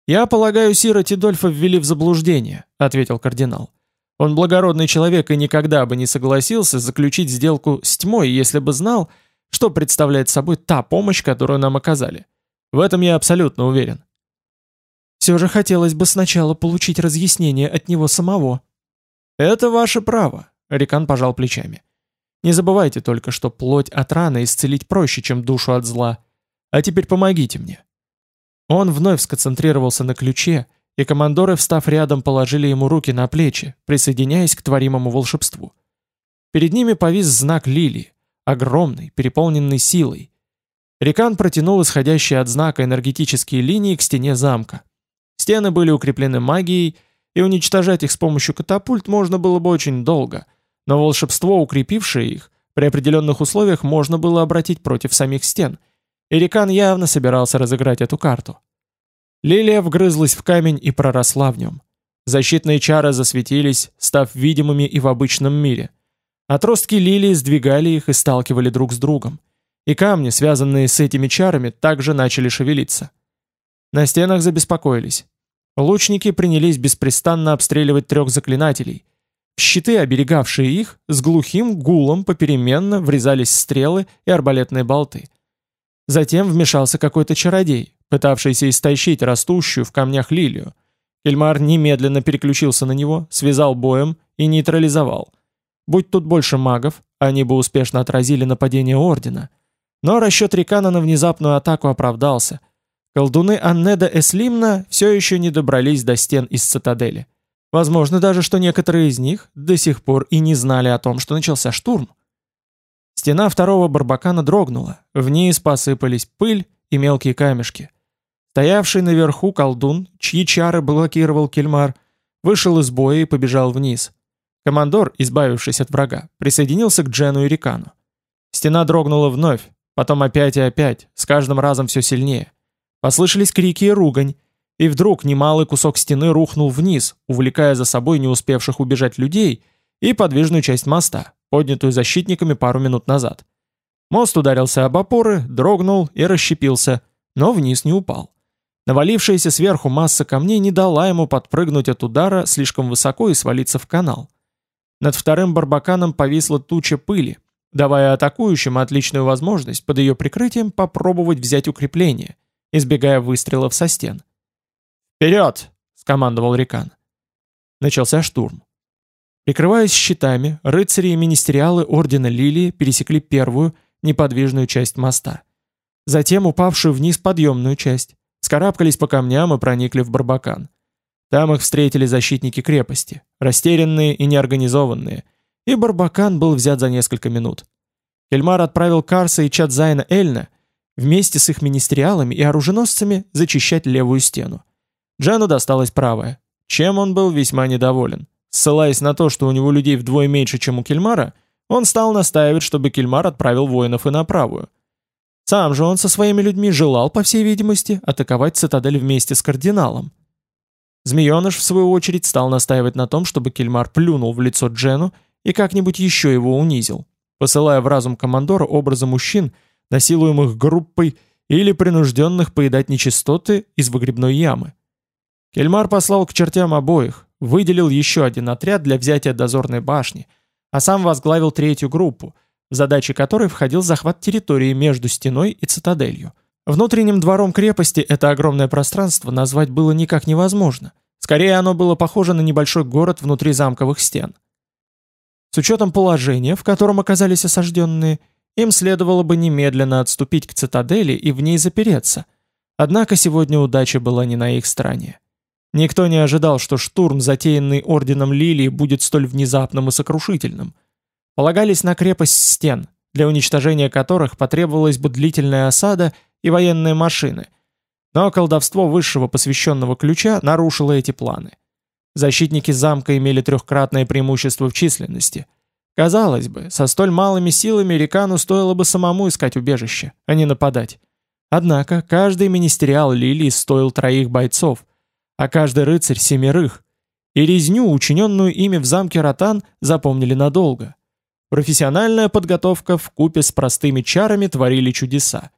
«Я полагаю, Сира Тидольфа ввели в заблуждение», — ответил кардинал. «Он благородный человек и никогда бы не согласился заключить сделку с тьмой, если бы знал, что представляет собой та помощь, которую нам оказали. В этом я абсолютно уверен». «Все же хотелось бы сначала получить разъяснение от него самого». «Это ваше право», — Рикан пожал плечами. «Не забывайте только, что плоть от раны исцелить проще, чем душу от зла. А теперь помогите мне». Он вновь сконцентрировался на ключе, и командоры, встав рядом, положили ему руки на плечи, присоединяясь к творимому волшебству. Перед ними повис знак лилии, огромный, переполненный силой. Рикан протянул исходящие от знака энергетические линии к стене замка. Стены были укреплены магией, и уничтожать их с помощью катапульт можно было бы очень долго, но волшебство, укрепившее их, при определенных условиях можно было обратить против самих стен – Эрикан явно собирался разыграть эту карту. Лилия вгрызлась в камень и проросла в нем. Защитные чары засветились, став видимыми и в обычном мире. Отростки лилии сдвигали их и сталкивали друг с другом. И камни, связанные с этими чарами, также начали шевелиться. На стенах забеспокоились. Лучники принялись беспрестанно обстреливать трех заклинателей. В щиты, оберегавшие их, с глухим гулом попеременно врезались стрелы и арбалетные болты – Затем вмешался какой-то чародей, пытавшийся истощить растущую в камнях лилию. Кельмар немедленно переключился на него, связал боем и нейтрализовал. Будь тут больше магов, они бы успешно отразили нападение Ордена. Но расчет Рикана на внезапную атаку оправдался. Колдуны Аннеда Эслимна все еще не добрались до стен из цитадели. Возможно даже, что некоторые из них до сих пор и не знали о том, что начался штурм. Стена второго барбакана дрогнула, вниз посыпались пыль и мелкие камешки. Стоявший наверху колдун, чьи чары блокировал кельмар, вышел из боя и побежал вниз. Командор, избавившись от врага, присоединился к Джену и Рикану. Стена дрогнула вновь, потом опять и опять, с каждым разом все сильнее. Послышались крики и ругань, и вдруг немалый кусок стены рухнул вниз, увлекая за собой не успевших убежать людей и подвижную часть моста поднятую защитниками пару минут назад. Мост ударился об опоры, дрогнул и расщепился, но вниз не упал. Навалившаяся сверху масса камней не дала ему подпрыгнуть от удара слишком высоко и свалиться в канал. Над вторым барбаканом повисла туча пыли, давая атакующим отличную возможность под ее прикрытием попробовать взять укрепление, избегая выстрелов со стен. «Вперед!» — скомандовал Рикан. Начался штурм. Прикрываясь щитами, рыцари и министериалы Ордена Лилии пересекли первую, неподвижную часть моста. Затем упавшую вниз подъемную часть, скарабкались по камням и проникли в Барбакан. Там их встретили защитники крепости, растерянные и неорганизованные, и Барбакан был взят за несколько минут. Кельмар отправил Карса и Чадзайна Эльна вместе с их министериалами и оруженосцами зачищать левую стену. Джану досталась правая, чем он был весьма недоволен. Ссылаясь на то, что у него людей вдвое меньше, чем у Кельмара, он стал настаивать, чтобы Кельмар отправил воинов и на правую. Сам же он со своими людьми желал, по всей видимости, атаковать цитадель вместе с кардиналом. Змееныш, в свою очередь, стал настаивать на том, чтобы Кельмар плюнул в лицо Джену и как-нибудь еще его унизил, посылая в разум командора образы мужчин, насилуемых группой или принужденных поедать нечистоты из выгребной ямы. Кельмар послал к чертям обоих, выделил еще один отряд для взятия дозорной башни, а сам возглавил третью группу, в задачи которой входил захват территории между стеной и цитаделью. Внутренним двором крепости это огромное пространство назвать было никак невозможно. Скорее оно было похоже на небольшой город внутри замковых стен. С учетом положения, в котором оказались осажденные, им следовало бы немедленно отступить к цитадели и в ней запереться. Однако сегодня удача была не на их стороне. Никто не ожидал, что штурм, затеянный орденом Лилии, будет столь внезапным и сокрушительным. Полагались на крепость стен, для уничтожения которых потребовалась бы длительная осада и военные машины. Но колдовство высшего посвященного ключа нарушило эти планы. Защитники замка имели трехкратное преимущество в численности. Казалось бы, со столь малыми силами Рикану стоило бы самому искать убежище, а не нападать. Однако каждый министериал Лилии стоил троих бойцов, а каждый рыцарь семерых, и резню, учиненную ими в замке Ротан, запомнили надолго. Профессиональная подготовка в купе с простыми чарами творили чудеса.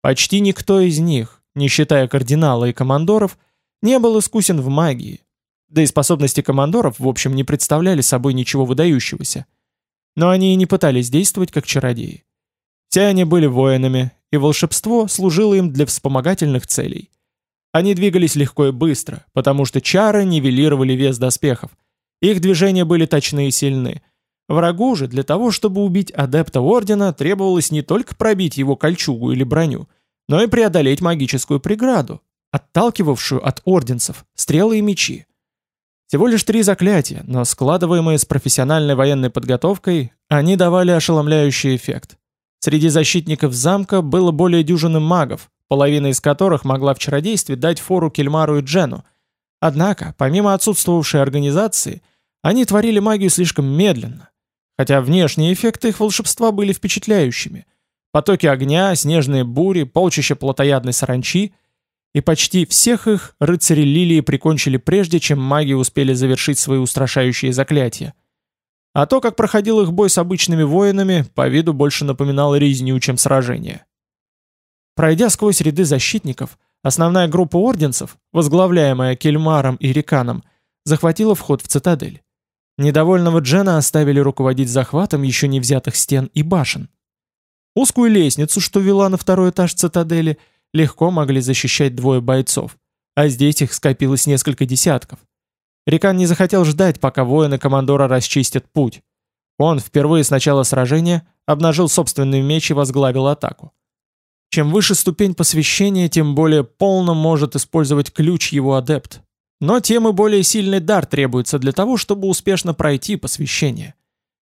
Почти никто из них, не считая кардинала и командоров, не был искусен в магии, да и способности командоров в общем не представляли собой ничего выдающегося. Но они и не пытались действовать как чародеи. Все они были воинами, и волшебство служило им для вспомогательных целей – они двигались легко и быстро, потому что чары нивелировали вес доспехов. Их движения были точны и сильны. Врагу же для того, чтобы убить адепта Ордена, требовалось не только пробить его кольчугу или броню, но и преодолеть магическую преграду, отталкивавшую от орденцев стрелы и мечи. Всего лишь три заклятия, но складываемые с профессиональной военной подготовкой, они давали ошеломляющий эффект. Среди защитников замка было более дюжины магов, половина из которых могла в чародействе дать фору Кельмару и Джену. Однако, помимо отсутствовавшей организации, они творили магию слишком медленно, хотя внешние эффекты их волшебства были впечатляющими. Потоки огня, снежные бури, полчища плотоядной саранчи, и почти всех их рыцари Лилии прикончили прежде, чем маги успели завершить свои устрашающие заклятия. А то, как проходил их бой с обычными воинами, по виду больше напоминало резню, чем сражение. Пройдя сквозь ряды защитников, основная группа орденцев, возглавляемая Кельмаром и Риканом, захватила вход в цитадель. Недовольного Джена оставили руководить захватом еще не взятых стен и башен. Узкую лестницу, что вела на второй этаж цитадели, легко могли защищать двое бойцов, а здесь их скопилось несколько десятков. Рикан не захотел ждать, пока воины командора расчистят путь. Он впервые с начала сражения обнажил собственный меч и возглавил атаку. Чем выше ступень посвящения, тем более полно может использовать ключ его адепт. Но тем и более сильный дар требуется для того, чтобы успешно пройти посвящение.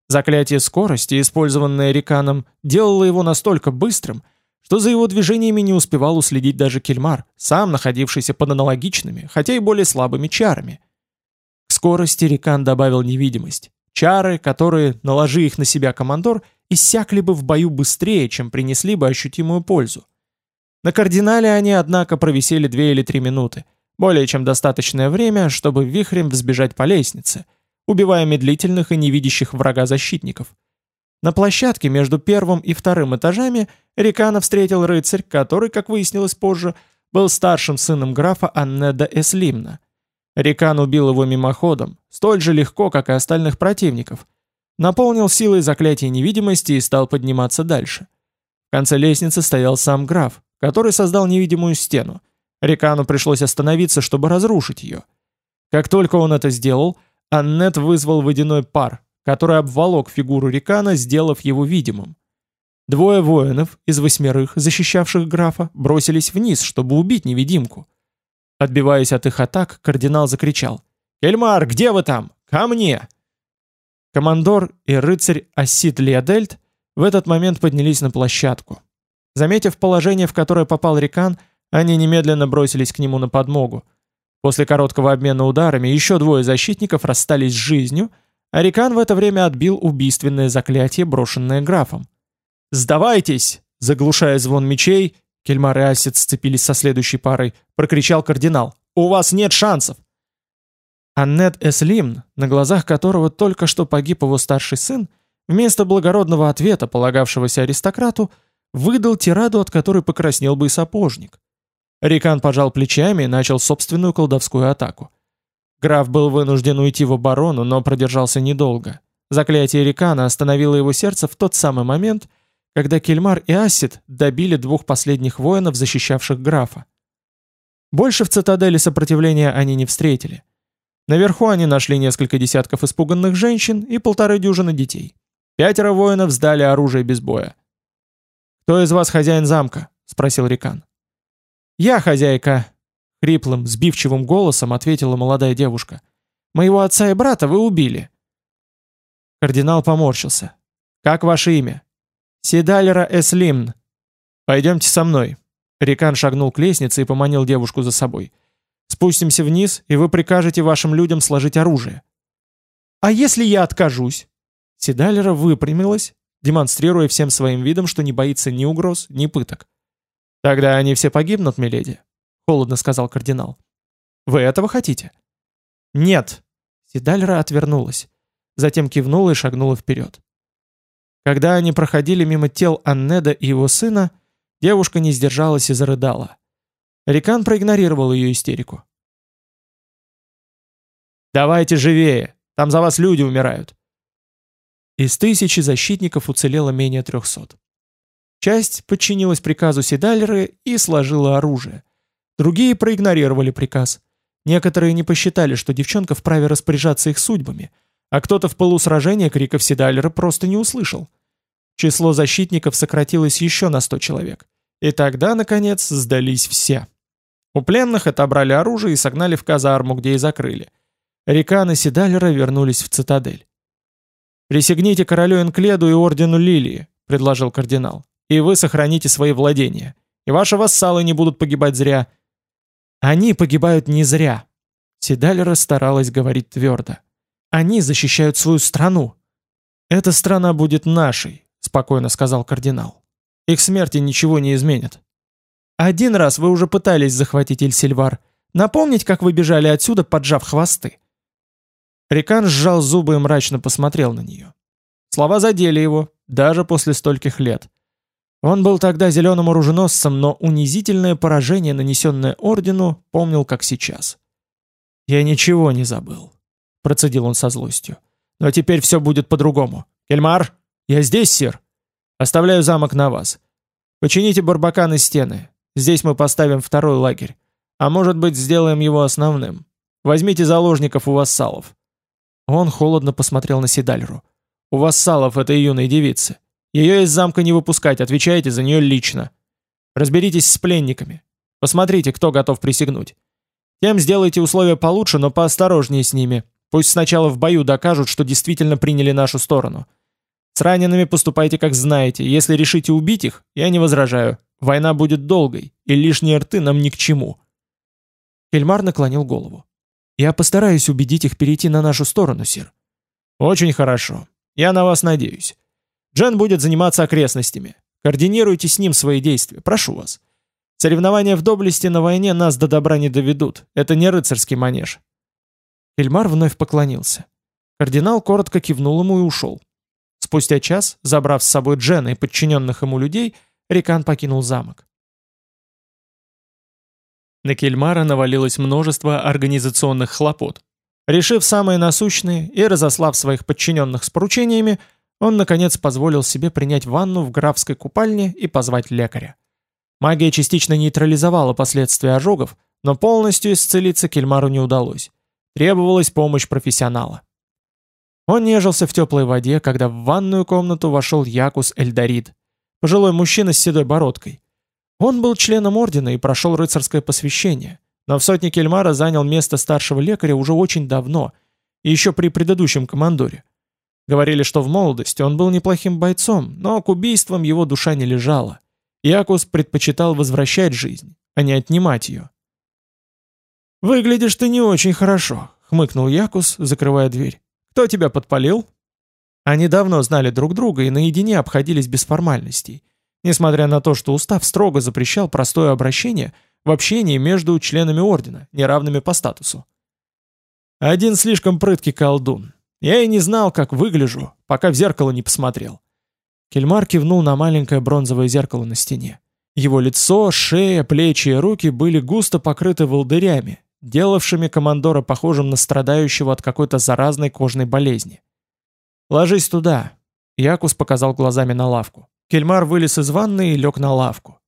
Заклятие скорости, использованное Риканом, делало его настолько быстрым, что за его движениями не успевал уследить даже Кельмар, сам находившийся под аналогичными, хотя и более слабыми чарами. К скорости Рикан добавил невидимость. Чары, которые, наложи их на себя командор, иссякли бы в бою быстрее, чем принесли бы ощутимую пользу. На кардинале они, однако, провисели две или три минуты, более чем достаточное время, чтобы вихрем взбежать по лестнице, убивая медлительных и невидящих врага защитников. На площадке между первым и вторым этажами Рикана встретил рыцарь, который, как выяснилось позже, был старшим сыном графа Аннеда Эслимна. Рикан убил его мимоходом, столь же легко, как и остальных противников, наполнил силой заклятия невидимости и стал подниматься дальше. В конце лестницы стоял сам граф, который создал невидимую стену. Рикану пришлось остановиться, чтобы разрушить ее. Как только он это сделал, Аннет вызвал водяной пар, который обволок фигуру Рикана, сделав его видимым. Двое воинов из восьмерых, защищавших графа, бросились вниз, чтобы убить невидимку. Отбиваясь от их атак, кардинал закричал. «Кельмар, где вы там? Ко мне!» Командор и рыцарь Асид Леодельт в этот момент поднялись на площадку. Заметив положение, в которое попал Рикан, они немедленно бросились к нему на подмогу. После короткого обмена ударами еще двое защитников расстались с жизнью, а Рикан в это время отбил убийственное заклятие, брошенное графом. «Сдавайтесь!» — Заглушая звон мечей, Кельмар и Асид сцепились со следующей парой, прокричал кардинал. «У вас нет шансов!» Аннет Эслимн, на глазах которого только что погиб его старший сын, вместо благородного ответа, полагавшегося аристократу, выдал тираду, от которой покраснел бы и сапожник. Рикан пожал плечами и начал собственную колдовскую атаку. Граф был вынужден уйти в оборону, но продержался недолго. Заклятие Рикана остановило его сердце в тот самый момент, когда Кельмар и Ассид добили двух последних воинов, защищавших графа. Больше в цитадели сопротивления они не встретили. Наверху они нашли несколько десятков испуганных женщин и полторы дюжины детей. Пятеро воинов сдали оружие без боя. «Кто из вас хозяин замка?» — спросил Рикан. «Я хозяйка», — хриплым, сбивчивым голосом ответила молодая девушка. «Моего отца и брата вы убили». Кардинал поморщился. «Как ваше имя?» «Сидалера Эслимн». «Пойдемте со мной». Рикан шагнул к лестнице и поманил девушку за собой. «Спустимся вниз, и вы прикажете вашим людям сложить оружие». «А если я откажусь?» Сидалера выпрямилась, демонстрируя всем своим видом, что не боится ни угроз, ни пыток. «Тогда они все погибнут, миледи», — холодно сказал кардинал. «Вы этого хотите?» «Нет». Сидалера отвернулась затем кивнула и шагнула вперед. Когда они проходили мимо тел Аннеда и его сына, девушка не сдержалась и зарыдала. Рикан проигнорировал ее истерику. «Давайте живее! Там за вас люди умирают!» Из тысячи защитников уцелело менее трехсот. Часть подчинилась приказу Сидалеры и сложила оружие. Другие проигнорировали приказ. Некоторые не посчитали, что девчонка вправе распоряжаться их судьбами – а кто-то в полусражении криков Седалера просто не услышал. Число защитников сократилось еще на 100 человек. И тогда, наконец, сдались все. У пленных отобрали оружие и согнали в казарму, где и закрыли. Рикан и Седалера вернулись в цитадель. «Присягните королю Энкледу и ордену Лилии», — предложил кардинал, «и вы сохраните свои владения. И ваши вассалы не будут погибать зря». «Они погибают не зря», — Седалера старалась говорить твердо. Они защищают свою страну. Эта страна будет нашей, спокойно сказал кардинал. Их смерти ничего не изменит. Один раз вы уже пытались захватить Эльсильвар. Напомнить, как вы бежали отсюда, поджав хвосты. Рикан сжал зубы и мрачно посмотрел на нее. Слова задели его, даже после стольких лет. Он был тогда зеленым оруженосцем, но унизительное поражение, нанесенное ордену, помнил как сейчас. «Я ничего не забыл процедил он со злостью. «Но теперь все будет по-другому. Кельмар, я здесь, сир. Оставляю замок на вас. Почините барбаканы стены. Здесь мы поставим второй лагерь. А может быть, сделаем его основным. Возьмите заложников у вассалов». Он холодно посмотрел на Сидальру. «У вассалов этой юной девицы. Ее из замка не выпускать, отвечаете за нее лично. Разберитесь с пленниками. Посмотрите, кто готов присягнуть. Тем сделайте условия получше, но поосторожнее с ними. Пусть сначала в бою докажут, что действительно приняли нашу сторону. С ранеными поступайте как знаете. Если решите убить их, я не возражаю. Война будет долгой, и лишние рты нам ни к чему». Эльмар наклонил голову. «Я постараюсь убедить их перейти на нашу сторону, сир». «Очень хорошо. Я на вас надеюсь. Джен будет заниматься окрестностями. Координируйте с ним свои действия, прошу вас. Соревнования в доблести на войне нас до добра не доведут. Это не рыцарский манеж. Эльмар вновь поклонился. Кардинал коротко кивнул ему и ушел. Спустя час, забрав с собой Джена и подчиненных ему людей, Рикан покинул замок. На Кельмара навалилось множество организационных хлопот. Решив самые насущные и разослав своих подчиненных с поручениями, он, наконец, позволил себе принять ванну в графской купальне и позвать лекаря. Магия частично нейтрализовала последствия ожогов, но полностью исцелиться Кельмару не удалось. Требовалась помощь профессионала. Он нежился в теплой воде, когда в ванную комнату вошел Якус Эльдарид, пожилой мужчина с седой бородкой. Он был членом ордена и прошел рыцарское посвящение, но в сотне Кельмара занял место старшего лекаря уже очень давно, еще при предыдущем командоре. Говорили, что в молодости он был неплохим бойцом, но к убийствам его душа не лежала. Якус предпочитал возвращать жизнь, а не отнимать ее. «Выглядишь ты не очень хорошо», — хмыкнул Якус, закрывая дверь. «Кто тебя подпалил?» Они давно знали друг друга и наедине обходились без формальностей. несмотря на то, что устав строго запрещал простое обращение в общении между членами ордена, неравными по статусу. Один слишком прыткий колдун. Я и не знал, как выгляжу, пока в зеркало не посмотрел. Кельмар кивнул на маленькое бронзовое зеркало на стене. Его лицо, шея, плечи и руки были густо покрыты волдырями, делавшими командора похожим на страдающего от какой-то заразной кожной болезни. «Ложись туда», — Якус показал глазами на лавку. Кельмар вылез из ванны и лег на лавку.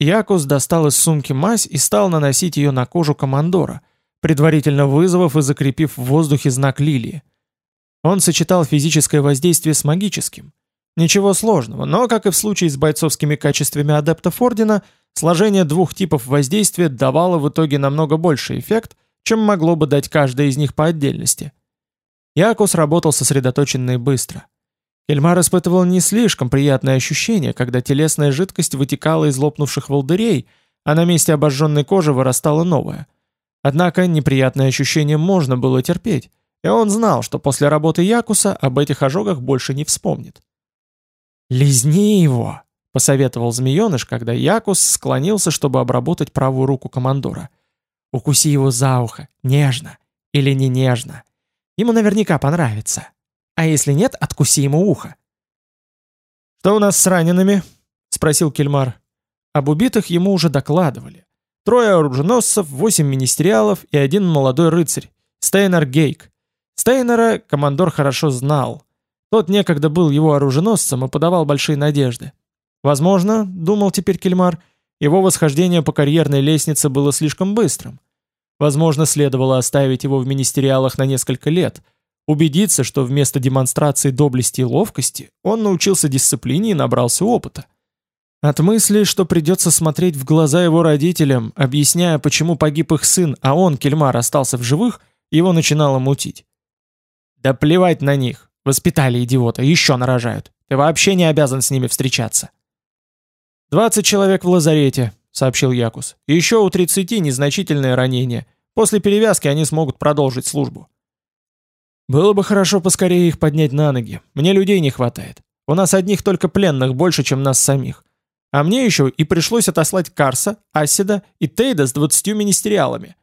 Якус достал из сумки мазь и стал наносить ее на кожу командора, предварительно вызвав и закрепив в воздухе знак лилии. Он сочетал физическое воздействие с магическим. Ничего сложного, но, как и в случае с бойцовскими качествами адептов Ордена, сложение двух типов воздействия давало в итоге намного больший эффект, чем могло бы дать каждая из них по отдельности. Якус работал сосредоточенно и быстро. Кельмар испытывал не слишком приятное ощущение, когда телесная жидкость вытекала из лопнувших волдырей, а на месте обожженной кожи вырастала новая. Однако неприятное ощущение можно было терпеть, и он знал, что после работы Якуса об этих ожогах больше не вспомнит. «Лизни его!» — посоветовал змееныш, когда Якус склонился, чтобы обработать правую руку командора. «Укуси его за ухо, нежно или не нежно. Ему наверняка понравится. А если нет, откуси ему ухо». «Что у нас с ранеными?» — спросил Кельмар. Об убитых ему уже докладывали. Трое оруженосцев, восемь министериалов и один молодой рыцарь, Стейнер Гейк. Стейнера командор хорошо знал. Тот некогда был его оруженосцем и подавал большие надежды. Возможно, думал теперь Кельмар, его восхождение по карьерной лестнице было слишком быстрым. Возможно, следовало оставить его в министериалах на несколько лет, убедиться, что вместо демонстрации доблести и ловкости он научился дисциплине и набрался опыта. От мысли, что придется смотреть в глаза его родителям, объясняя, почему погиб их сын, а он, Кельмар, остался в живых, его начинало мутить. «Да плевать на них! Воспитали идиота, еще нарожают. Ты вообще не обязан с ними встречаться. «Двадцать человек в лазарете», — сообщил Якус. «И еще у тридцати незначительное ранение. После перевязки они смогут продолжить службу». «Было бы хорошо поскорее их поднять на ноги. Мне людей не хватает. У нас одних только пленных больше, чем нас самих. А мне еще и пришлось отослать Карса, Асида и Тейда с двадцатью министериалами».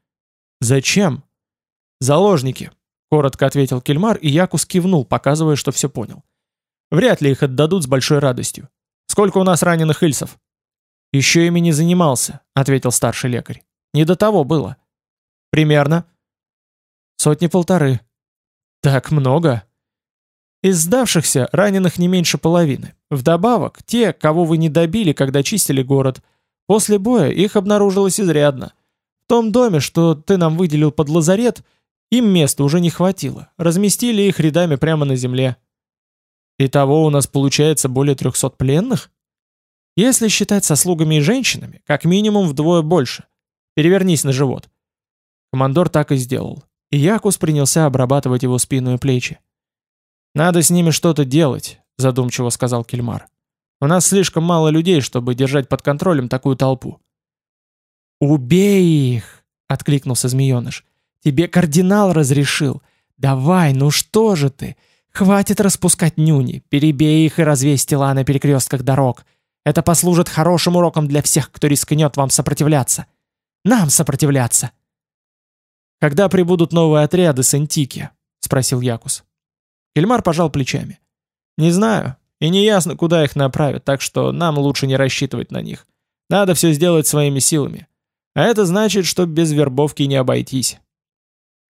«Зачем?» «Заложники», Коротко ответил Кельмар, и Якус кивнул, показывая, что все понял. Вряд ли их отдадут с большой радостью. Сколько у нас раненых ильсов? Еще ими не занимался, ответил старший лекарь. Не до того было. Примерно. Сотни-полторы. Так много. Из сдавшихся раненых не меньше половины. Вдобавок, те, кого вы не добили, когда чистили город, после боя их обнаружилось изрядно. В том доме, что ты нам выделил под лазарет, им места уже не хватило, разместили их рядами прямо на земле. Итого у нас получается более 300 пленных? Если считать со слугами и женщинами, как минимум вдвое больше. Перевернись на живот. Командор так и сделал. И Якус принялся обрабатывать его спину и плечи. «Надо с ними что-то делать», — задумчиво сказал Кельмар. «У нас слишком мало людей, чтобы держать под контролем такую толпу». «Убей их!» — откликнулся змееныш. Тебе кардинал разрешил. Давай, ну что же ты? Хватит распускать нюни, перебей их и развесь тела на перекрестках дорог. Это послужит хорошим уроком для всех, кто рискнет вам сопротивляться. Нам сопротивляться. Когда прибудут новые отряды с Антики? Спросил Якус. Кельмар пожал плечами. Не знаю, и не ясно, куда их направят, так что нам лучше не рассчитывать на них. Надо все сделать своими силами. А это значит, что без вербовки не обойтись.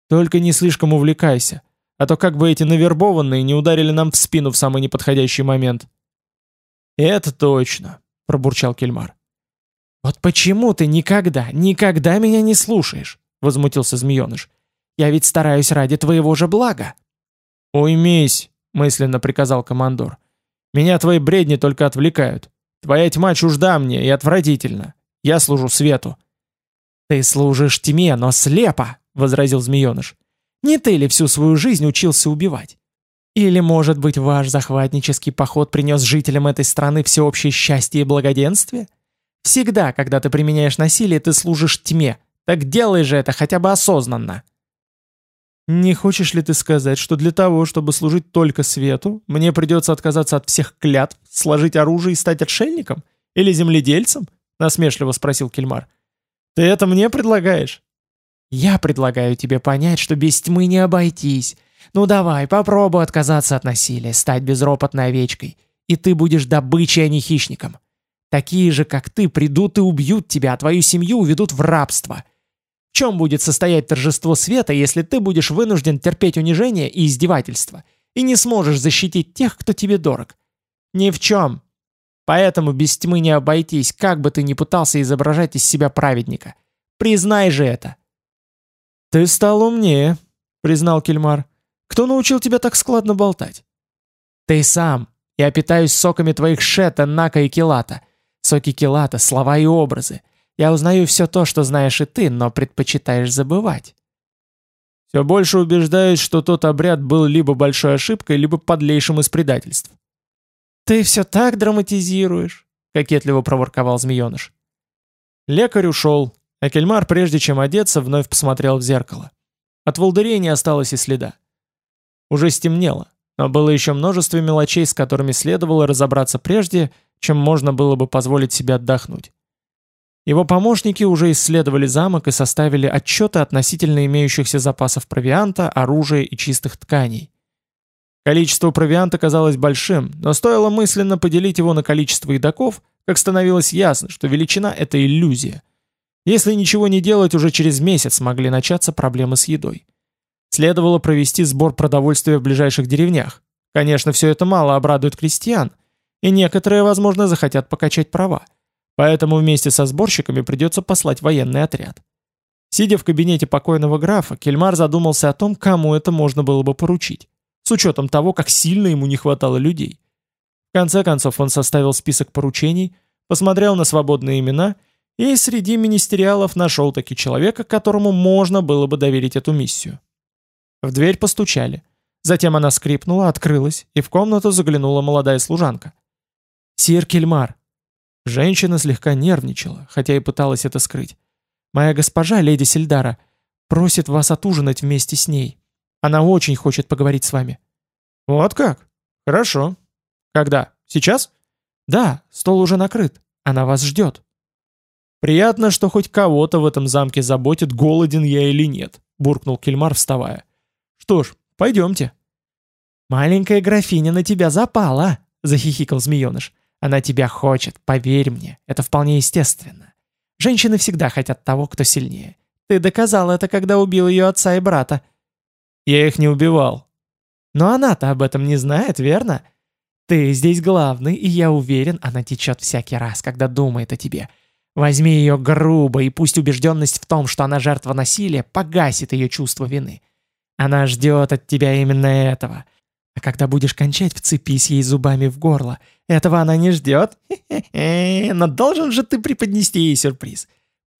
Только не слишком увлекайся, а то как бы эти навербованные не ударили нам в спину в самый неподходящий момент. Это точно, пробурчал Кельмар. Вот почему ты никогда, никогда меня не слушаешь? возмутился змееныш. Я ведь стараюсь ради твоего же блага. Уймись, мысленно приказал командор. Меня твои бредни только отвлекают. Твоя тьма чужда мне и отвратительна. Я служу свету. Ты служишь тьме, но слепо, возразил змееныш. «Не ты ли всю свою жизнь учился убивать? Или, может быть, ваш захватнический поход принес жителям этой страны всеобщее счастье и благоденствие? Всегда, когда ты применяешь насилие, ты служишь тьме. Так делай же это хотя бы осознанно». «Не хочешь ли ты сказать, что для того, чтобы служить только свету, мне придется отказаться от всех клятв, сложить оружие и стать отшельником? Или земледельцем?» — насмешливо спросил Кельмар. «Ты это мне предлагаешь?» «Я предлагаю тебе понять, что без тьмы не обойтись. Ну давай, попробуй отказаться от насилия, стать безропотной овечкой, и ты будешь добычей, а не хищником. Такие же, как ты, придут и убьют тебя, а твою семью уведут в рабство. В чем будет состоять торжество света, если ты будешь вынужден терпеть унижение и издевательства, и не сможешь защитить тех, кто тебе дорог? Ни в чем. Поэтому без тьмы не обойтись, как бы ты ни пытался изображать из себя праведника. Признай же это. «Ты стал умнее», — признал Кельмар. «Кто научил тебя так складно болтать?» «Ты сам. Я питаюсь соками твоих шета, нака и килата. Соки килата, слова и образы. Я узнаю все то, что знаешь и ты, но предпочитаешь забывать». Все больше убеждаюсь, что тот обряд был либо большой ошибкой, либо подлейшим из предательств. «Ты все так драматизируешь», — кокетливо проворковал змееныш. Лекарь ушел, а прежде чем одеться, вновь посмотрел в зеркало. От волдырей не осталось и следа. Уже стемнело, но было еще множество мелочей, с которыми следовало разобраться прежде, чем можно было бы позволить себе отдохнуть. Его помощники уже исследовали замок и составили отчеты относительно имеющихся запасов провианта, оружия и чистых тканей. Количество провианта казалось большим, но стоило мысленно поделить его на количество едоков, как становилось ясно, что величина — это иллюзия. Если ничего не делать, уже через месяц могли начаться проблемы с едой. Следовало провести сбор продовольствия в ближайших деревнях. Конечно, все это мало обрадует крестьян, и некоторые, возможно, захотят покачать права. Поэтому вместе со сборщиками придется послать военный отряд. Сидя в кабинете покойного графа, Кельмар задумался о том, кому это можно было бы поручить с учетом того, как сильно ему не хватало людей. В конце концов он составил список поручений, посмотрел на свободные имена и среди министериалов нашел таки человека, которому можно было бы доверить эту миссию. В дверь постучали. Затем она скрипнула, открылась, и в комнату заглянула молодая служанка. «Сир Кельмар». Женщина слегка нервничала, хотя и пыталась это скрыть. «Моя госпожа, леди Сельдара, просит вас отужинать вместе с ней. Она очень хочет поговорить с вами». «Вот как? Хорошо. Когда? Сейчас?» «Да, стол уже накрыт. Она вас ждет». «Приятно, что хоть кого-то в этом замке заботит, голоден я или нет», — буркнул Кельмар, вставая. «Что ж, пойдемте». «Маленькая графиня на тебя запала», — захихикал змееныш. «Она тебя хочет, поверь мне, это вполне естественно. Женщины всегда хотят того, кто сильнее. Ты доказал это, когда убил ее отца и брата». Я их не убивал. Но она-то об этом не знает, верно? Ты здесь главный, и я уверен, она течет всякий раз, когда думает о тебе. Возьми ее грубо, и пусть убежденность в том, что она жертва насилия, погасит ее чувство вины. Она ждет от тебя именно этого. А когда будешь кончать, вцепись ей зубами в горло. Этого она не ждет. Но должен же ты преподнести ей сюрприз.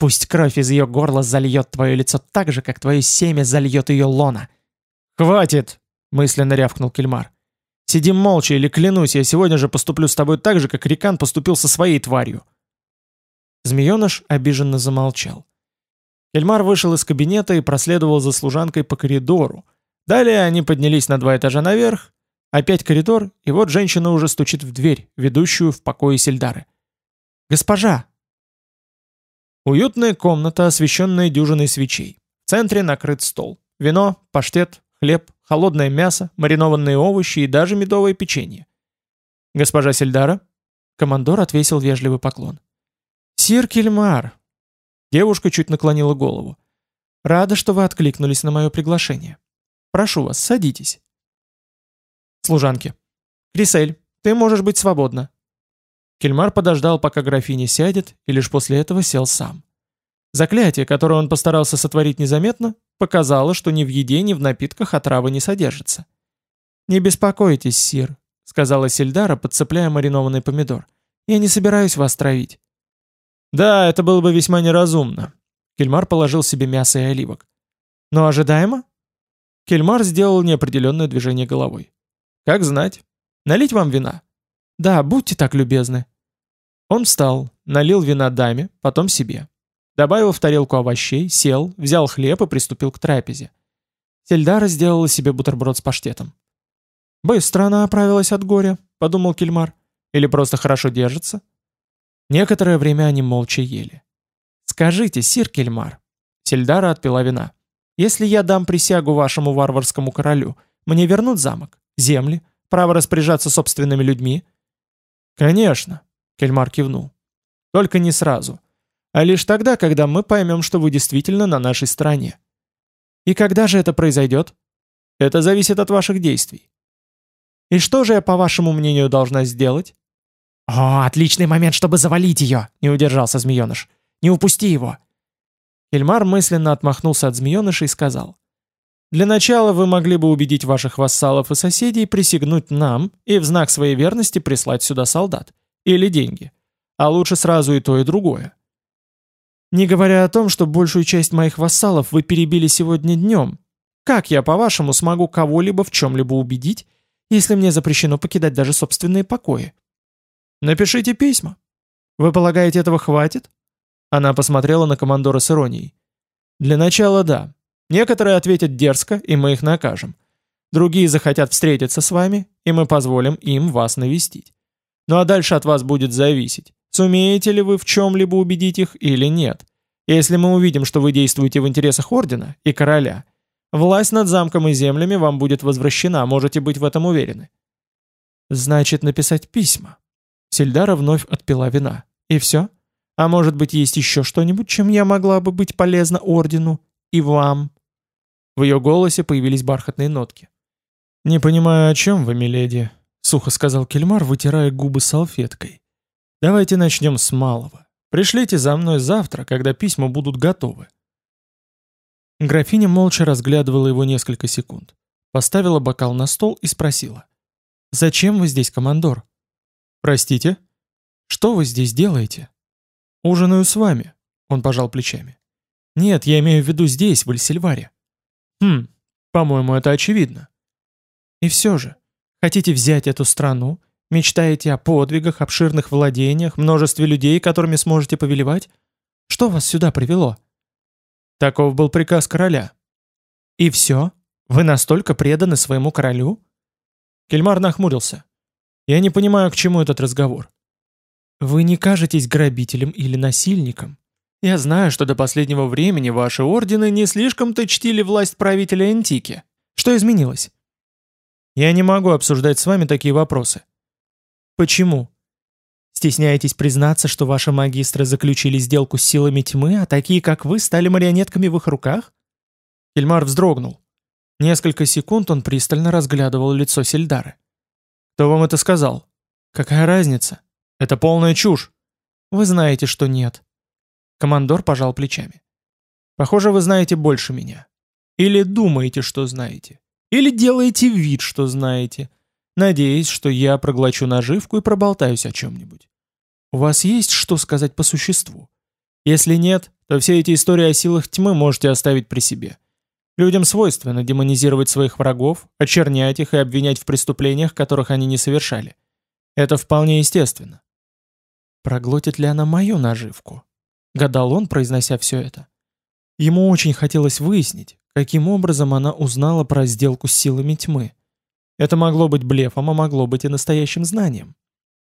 Пусть кровь из ее горла зальет твое лицо так же, как твое семя зальет ее лона. «Хватит!» — мысленно рявкнул Кельмар. «Сидим молча, или клянусь, я сегодня же поступлю с тобой так же, как Рикан поступил со своей тварью». Змееныш обиженно замолчал. Кельмар вышел из кабинета и проследовал за служанкой по коридору. Далее они поднялись на два этажа наверх, опять коридор, и вот женщина уже стучит в дверь, ведущую в покое Сельдары. «Госпожа!» Уютная комната, освещенная дюжиной свечей. В центре накрыт стол. Вино, паштет, хлеб, холодное мясо, маринованные овощи и даже медовое печенье. «Госпожа Сельдара?» Командор отвесил вежливый поклон. «Сир Кельмар!» Девушка чуть наклонила голову. «Рада, что вы откликнулись на мое приглашение. Прошу вас, садитесь». Служанки. «Крисель, ты можешь быть свободна». Кельмар подождал, пока графиня сядет, и лишь после этого сел сам. Заклятие, которое он постарался сотворить незаметно, показало, что ни в еде, ни в напитках отравы не содержится. «Не беспокойтесь, сир», — сказала Сельдара, подцепляя маринованный помидор. «Я не собираюсь вас травить». «Да, это было бы весьма неразумно». Кельмар положил себе мясо и оливок. «Но ожидаемо?» Кельмар сделал неопределенное движение головой. «Как знать. Налить вам вина?» «Да, будьте так любезны». Он встал, налил вина даме, потом себе. Добавил в тарелку овощей, сел, взял хлеб и приступил к трапезе. Сельдара сделала себе бутерброд с паштетом. «Быстро она оправилась от горя», — подумал Кельмар. «Или просто хорошо держится?» Некоторое время они молча ели. «Скажите, сир Кельмар», — Сельдара отпила вина, «если я дам присягу вашему варварскому королю, мне вернут замок, земли, право распоряжаться собственными людьми?» «Конечно», — Кельмар кивнул. «Только не сразу, а лишь тогда, когда мы поймем, что вы действительно на нашей стороне». «И когда же это произойдет?» «Это зависит от ваших действий». «И что же я, по вашему мнению, должна сделать?» «О, отличный момент, чтобы завалить ее!» — не удержался змееныш. «Не упусти его!» Эльмар мысленно отмахнулся от змееныша и сказал. «Для начала вы могли бы убедить ваших вассалов и соседей присягнуть нам и в знак своей верности прислать сюда солдат. Или деньги. А лучше сразу и то, и другое. Не говоря о том, что большую часть моих вассалов вы перебили сегодня днем, как я, по-вашему, смогу кого-либо в чем-либо убедить, если мне запрещено покидать даже собственные покои? Напишите письма. Вы полагаете, этого хватит? Она посмотрела на командора с иронией. Для начала да. Некоторые ответят дерзко, и мы их накажем. Другие захотят встретиться с вами, и мы позволим им вас навестить. Ну а дальше от вас будет зависеть, сумеете ли вы в чем-либо убедить их или нет. Если мы увидим, что вы действуете в интересах Ордена и Короля, власть над замком и землями вам будет возвращена, можете быть в этом уверены. Значит, написать письма. Сельдара вновь отпила вина. И все? А может быть, есть еще что-нибудь, чем я могла бы быть полезна Ордену и вам?» В ее голосе появились бархатные нотки. «Не понимаю, о чем вы, миледи», — сухо сказал Кельмар, вытирая губы салфеткой. «Давайте начнем с малого. Пришлите за мной завтра, когда письма будут готовы». Графиня молча разглядывала его несколько секунд. Поставила бокал на стол и спросила. «Зачем вы здесь, командор?» «Простите?» «Что вы здесь делаете?» «Ужинаю с вами», — он пожал плечами. «Нет, я имею в виду здесь, в Эльсильваре». «Хм, по-моему, это очевидно». «И все же, хотите взять эту страну, мечтаете о подвигах, обширных владениях, множестве людей, которыми сможете повелевать? Что вас сюда привело?» Таков был приказ короля. «И все? Вы настолько преданы своему королю?» Кельмар нахмурился. Я не понимаю, к чему этот разговор. Вы не кажетесь грабителем или насильником. Я знаю, что до последнего времени ваши ордены не слишком-то чтили власть правителя Антики. Что изменилось? Я не могу обсуждать с вами такие вопросы. Почему? Стесняетесь признаться, что ваши магистры заключили сделку с силами тьмы, а такие, как вы, стали марионетками в их руках? Кельмар вздрогнул. Несколько секунд он пристально разглядывал лицо Сельдары. Кто вам это сказал? Какая разница? Это полная чушь. Вы знаете, что нет. Командор пожал плечами. Похоже, вы знаете больше меня. Или думаете, что знаете. Или делаете вид, что знаете. Надеясь, что я проглочу наживку и проболтаюсь о чем-нибудь. У вас есть что сказать по существу? Если нет, то все эти истории о силах тьмы можете оставить при себе. Людям свойственно демонизировать своих врагов, очернять их и обвинять в преступлениях, которых они не совершали. Это вполне естественно. Проглотит ли она мою наживку? Гадал он, произнося все это. Ему очень хотелось выяснить, каким образом она узнала про сделку с силами тьмы. Это могло быть блефом, а могло быть и настоящим знанием.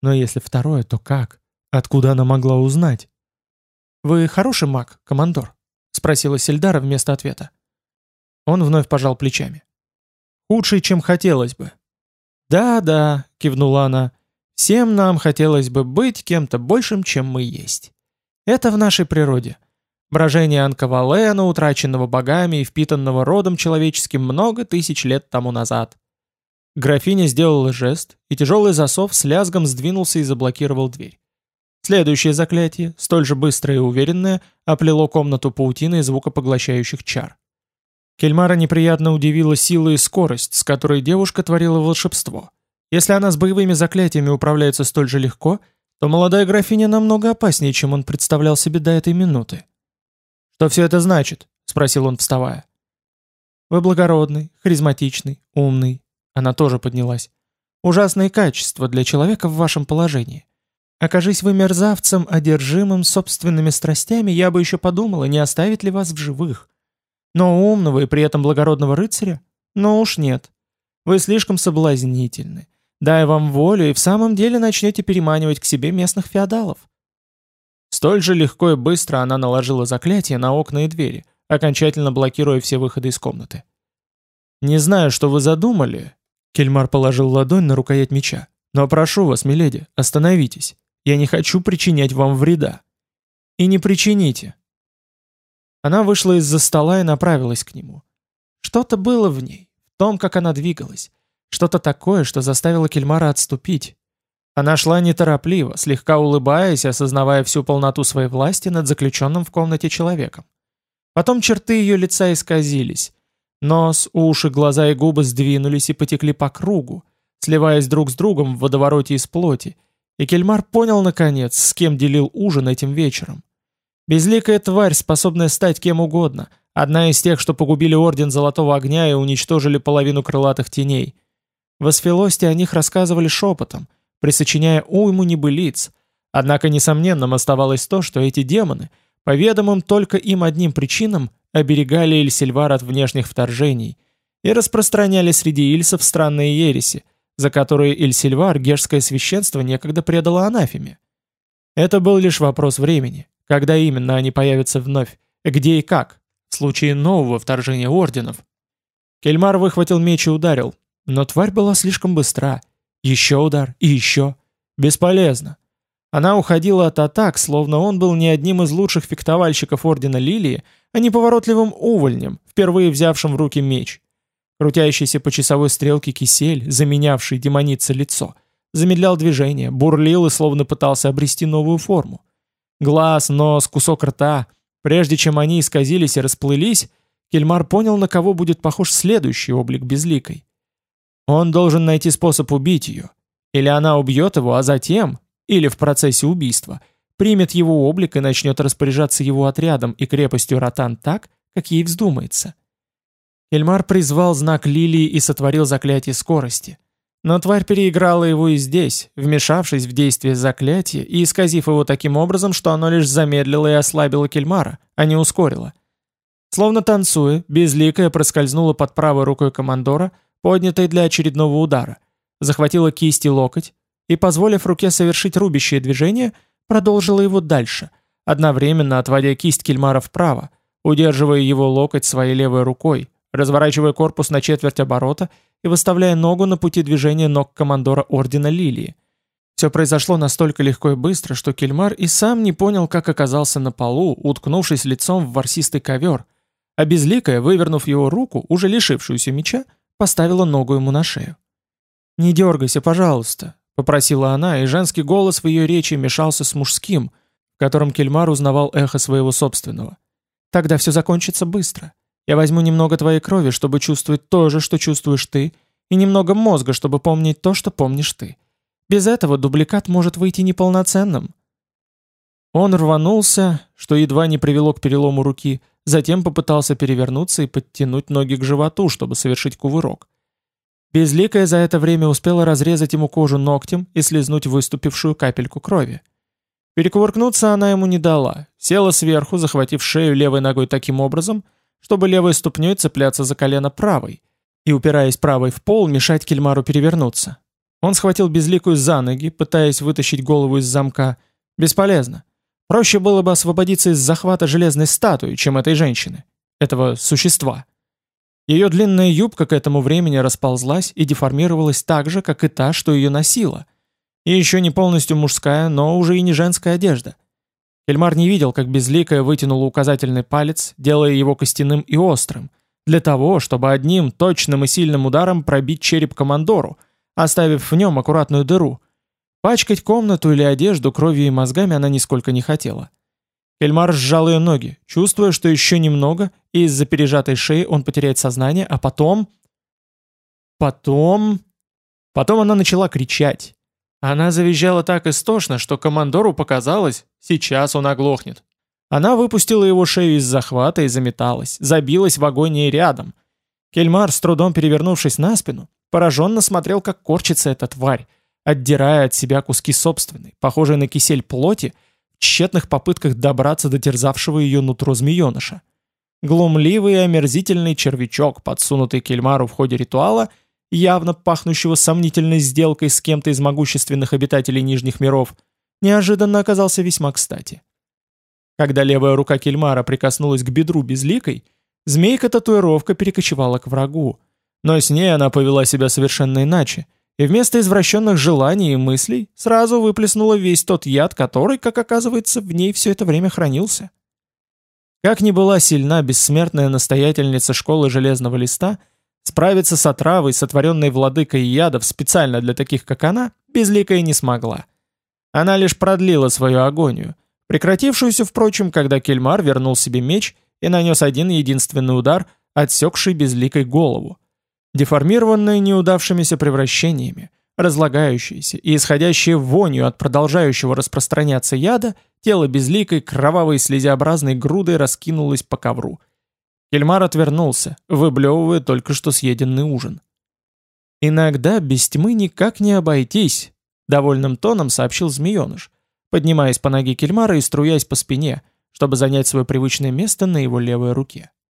Но если второе, то как? Откуда она могла узнать? «Вы хороший маг, командор?» — спросила Сельдара вместо ответа. Он вновь пожал плечами. «Худший, чем хотелось бы». «Да-да», — кивнула она, — «всем нам хотелось бы быть кем-то большим, чем мы есть. Это в нашей природе. Брожение Анкавалена, утраченного богами и впитанного родом человеческим много тысяч лет тому назад». Графиня сделала жест, и тяжелый засов с лязгом сдвинулся и заблокировал дверь. Следующее заклятие, столь же быстрое и уверенное, оплело комнату паутиной звукопоглощающих чар. Кельмара неприятно удивила сила и скорость, с которой девушка творила волшебство. Если она с боевыми заклятиями управляется столь же легко, то молодая графиня намного опаснее, чем он представлял себе до этой минуты. «Что все это значит?» — спросил он, вставая. «Вы благородный, харизматичный, умный». Она тоже поднялась. «Ужасные качества для человека в вашем положении. Окажись вы мерзавцем, одержимым собственными страстями, я бы еще подумала, не оставить ли вас в живых. Но умного и при этом благородного рыцаря? Ну уж нет. Вы слишком соблазнительны. Дай вам волю, и в самом деле начнете переманивать к себе местных феодалов. Столь же легко и быстро она наложила заклятие на окна и двери, окончательно блокируя все выходы из комнаты. «Не знаю, что вы задумали», — Кельмар положил ладонь на рукоять меча, «но прошу вас, миледи, остановитесь. Я не хочу причинять вам вреда». «И не причините». Она вышла из-за стола и направилась к нему. Что-то было в ней, в том, как она двигалась. Что-то такое, что заставило Кельмара отступить. Она шла неторопливо, слегка улыбаясь, осознавая всю полноту своей власти над заключенным в комнате человеком. Потом черты ее лица исказились. Нос, уши, глаза и губы сдвинулись и потекли по кругу, сливаясь друг с другом в водовороте из плоти, и Кельмар понял, наконец, с кем делил ужин этим вечером. Безликая тварь, способная стать кем угодно, одна из тех, что погубили Орден Золотого Огня и уничтожили половину крылатых теней. В Асфилосте о них рассказывали шепотом, присочиняя уйму небылиц, однако несомненным оставалось то, что эти демоны, по ведомым только им одним причинам, оберегали Ильсильвар от внешних вторжений и распространяли среди ильсов странные ереси, за которые Ильсильвар гешское священство некогда предало анафеме. Это был лишь вопрос времени, когда именно они появятся вновь, где и как, в случае нового вторжения орденов. Кельмар выхватил меч и ударил, но тварь была слишком быстра. Еще удар и еще. Бесполезно. Она уходила от атак, словно он был не одним из лучших фехтовальщиков Ордена Лилии, а неповоротливым увольнем, впервые взявшим в руки меч. Крутящийся по часовой стрелке кисель, заменявший демонице лицо, замедлял движение, бурлил и словно пытался обрести новую форму. Глаз, нос, кусок рта. Прежде чем они исказились и расплылись, Кельмар понял, на кого будет похож следующий облик безликой. Он должен найти способ убить ее. Или она убьет его, а затем, или в процессе убийства, примет его облик и начнет распоряжаться его отрядом и крепостью Ротан так, как ей вздумается. Эльмар призвал знак лилии и сотворил заклятие скорости. Но тварь переиграла его и здесь, вмешавшись в действие заклятия и исказив его таким образом, что оно лишь замедлило и ослабило Кельмара, а не ускорило. Словно танцуя, безликая проскользнула под правой рукой командора, поднятой для очередного удара, захватила кисть и локоть и, позволив руке совершить рубящее движение, продолжила его дальше, одновременно отводя кисть Кельмара вправо, удерживая его локоть своей левой рукой, разворачивая корпус на четверть оборота и выставляя ногу на пути движения ног командора Ордена Лилии. Все произошло настолько легко и быстро, что Кельмар и сам не понял, как оказался на полу, уткнувшись лицом в ворсистый ковер, а безликая, вывернув его руку, уже лишившуюся меча, поставила ногу ему на шею. «Не дергайся, пожалуйста», Попросила она, и женский голос в ее речи мешался с мужским, в котором Кельмар узнавал эхо своего собственного. «Тогда все закончится быстро. Я возьму немного твоей крови, чтобы чувствовать то же, что чувствуешь ты, и немного мозга, чтобы помнить то, что помнишь ты. Без этого дубликат может выйти неполноценным». Он рванулся, что едва не привело к перелому руки, затем попытался перевернуться и подтянуть ноги к животу, чтобы совершить кувырок. Безликая за это время успела разрезать ему кожу ногтем и слезнуть выступившую капельку крови. Перекувыркнуться она ему не дала, села сверху, захватив шею левой ногой таким образом, чтобы левой ступней цепляться за колено правой, и, упираясь правой в пол, мешать Кельмару перевернуться. Он схватил безликую за ноги, пытаясь вытащить голову из замка. Бесполезно. Проще было бы освободиться из захвата железной статуи, чем этой женщины, этого существа. Ее длинная юбка к этому времени расползлась и деформировалась так же, как и та, что ее носила. И еще не полностью мужская, но уже и не женская одежда. Эльмар не видел, как безликая вытянула указательный палец, делая его костяным и острым, для того, чтобы одним точным и сильным ударом пробить череп командору, оставив в нем аккуратную дыру. Пачкать комнату или одежду кровью и мозгами она нисколько не хотела. Эльмар сжал ее ноги, чувствуя, что еще немного, и из-за пережатой шеи он потеряет сознание, а потом... Потом... Потом она начала кричать. Она завизжала так истошно, что командору показалось, сейчас он оглохнет. Она выпустила его шею из захвата и заметалась, забилась в агонии рядом. Кельмар, с трудом перевернувшись на спину, пораженно смотрел, как корчится эта тварь, отдирая от себя куски собственной, похожей на кисель плоти, тщетных попытках добраться до терзавшего ее нутро змееныша. Глумливый и омерзительный червячок, подсунутый Кельмару в ходе ритуала, явно пахнущего сомнительной сделкой с кем-то из могущественных обитателей Нижних миров, неожиданно оказался весьма кстати. Когда левая рука Кельмара прикоснулась к бедру безликой, змейка-татуировка перекочевала к врагу, но с ней она повела себя совершенно иначе, и вместо извращенных желаний и мыслей сразу выплеснула весь тот яд, который, как оказывается, в ней все это время хранился. Как ни была сильна бессмертная настоятельница школы Железного Листа, справиться с отравой, сотворенной владыкой ядов специально для таких, как она, безликая не смогла. Она лишь продлила свою агонию, прекратившуюся, впрочем, когда Кельмар вернул себе меч и нанес один единственный удар, отсекший безликой голову. Деформированные неудавшимися превращениями, разлагающиеся и исходящие вонью от продолжающего распространяться яда, тело безликой, кровавой слезеобразной грудой раскинулось по ковру. Кельмар отвернулся, выблевывая только что съеденный ужин. «Иногда без тьмы никак не обойтись», — довольным тоном сообщил змееныш, поднимаясь по ноге Кельмара и струясь по спине, чтобы занять свое привычное место на его левой руке.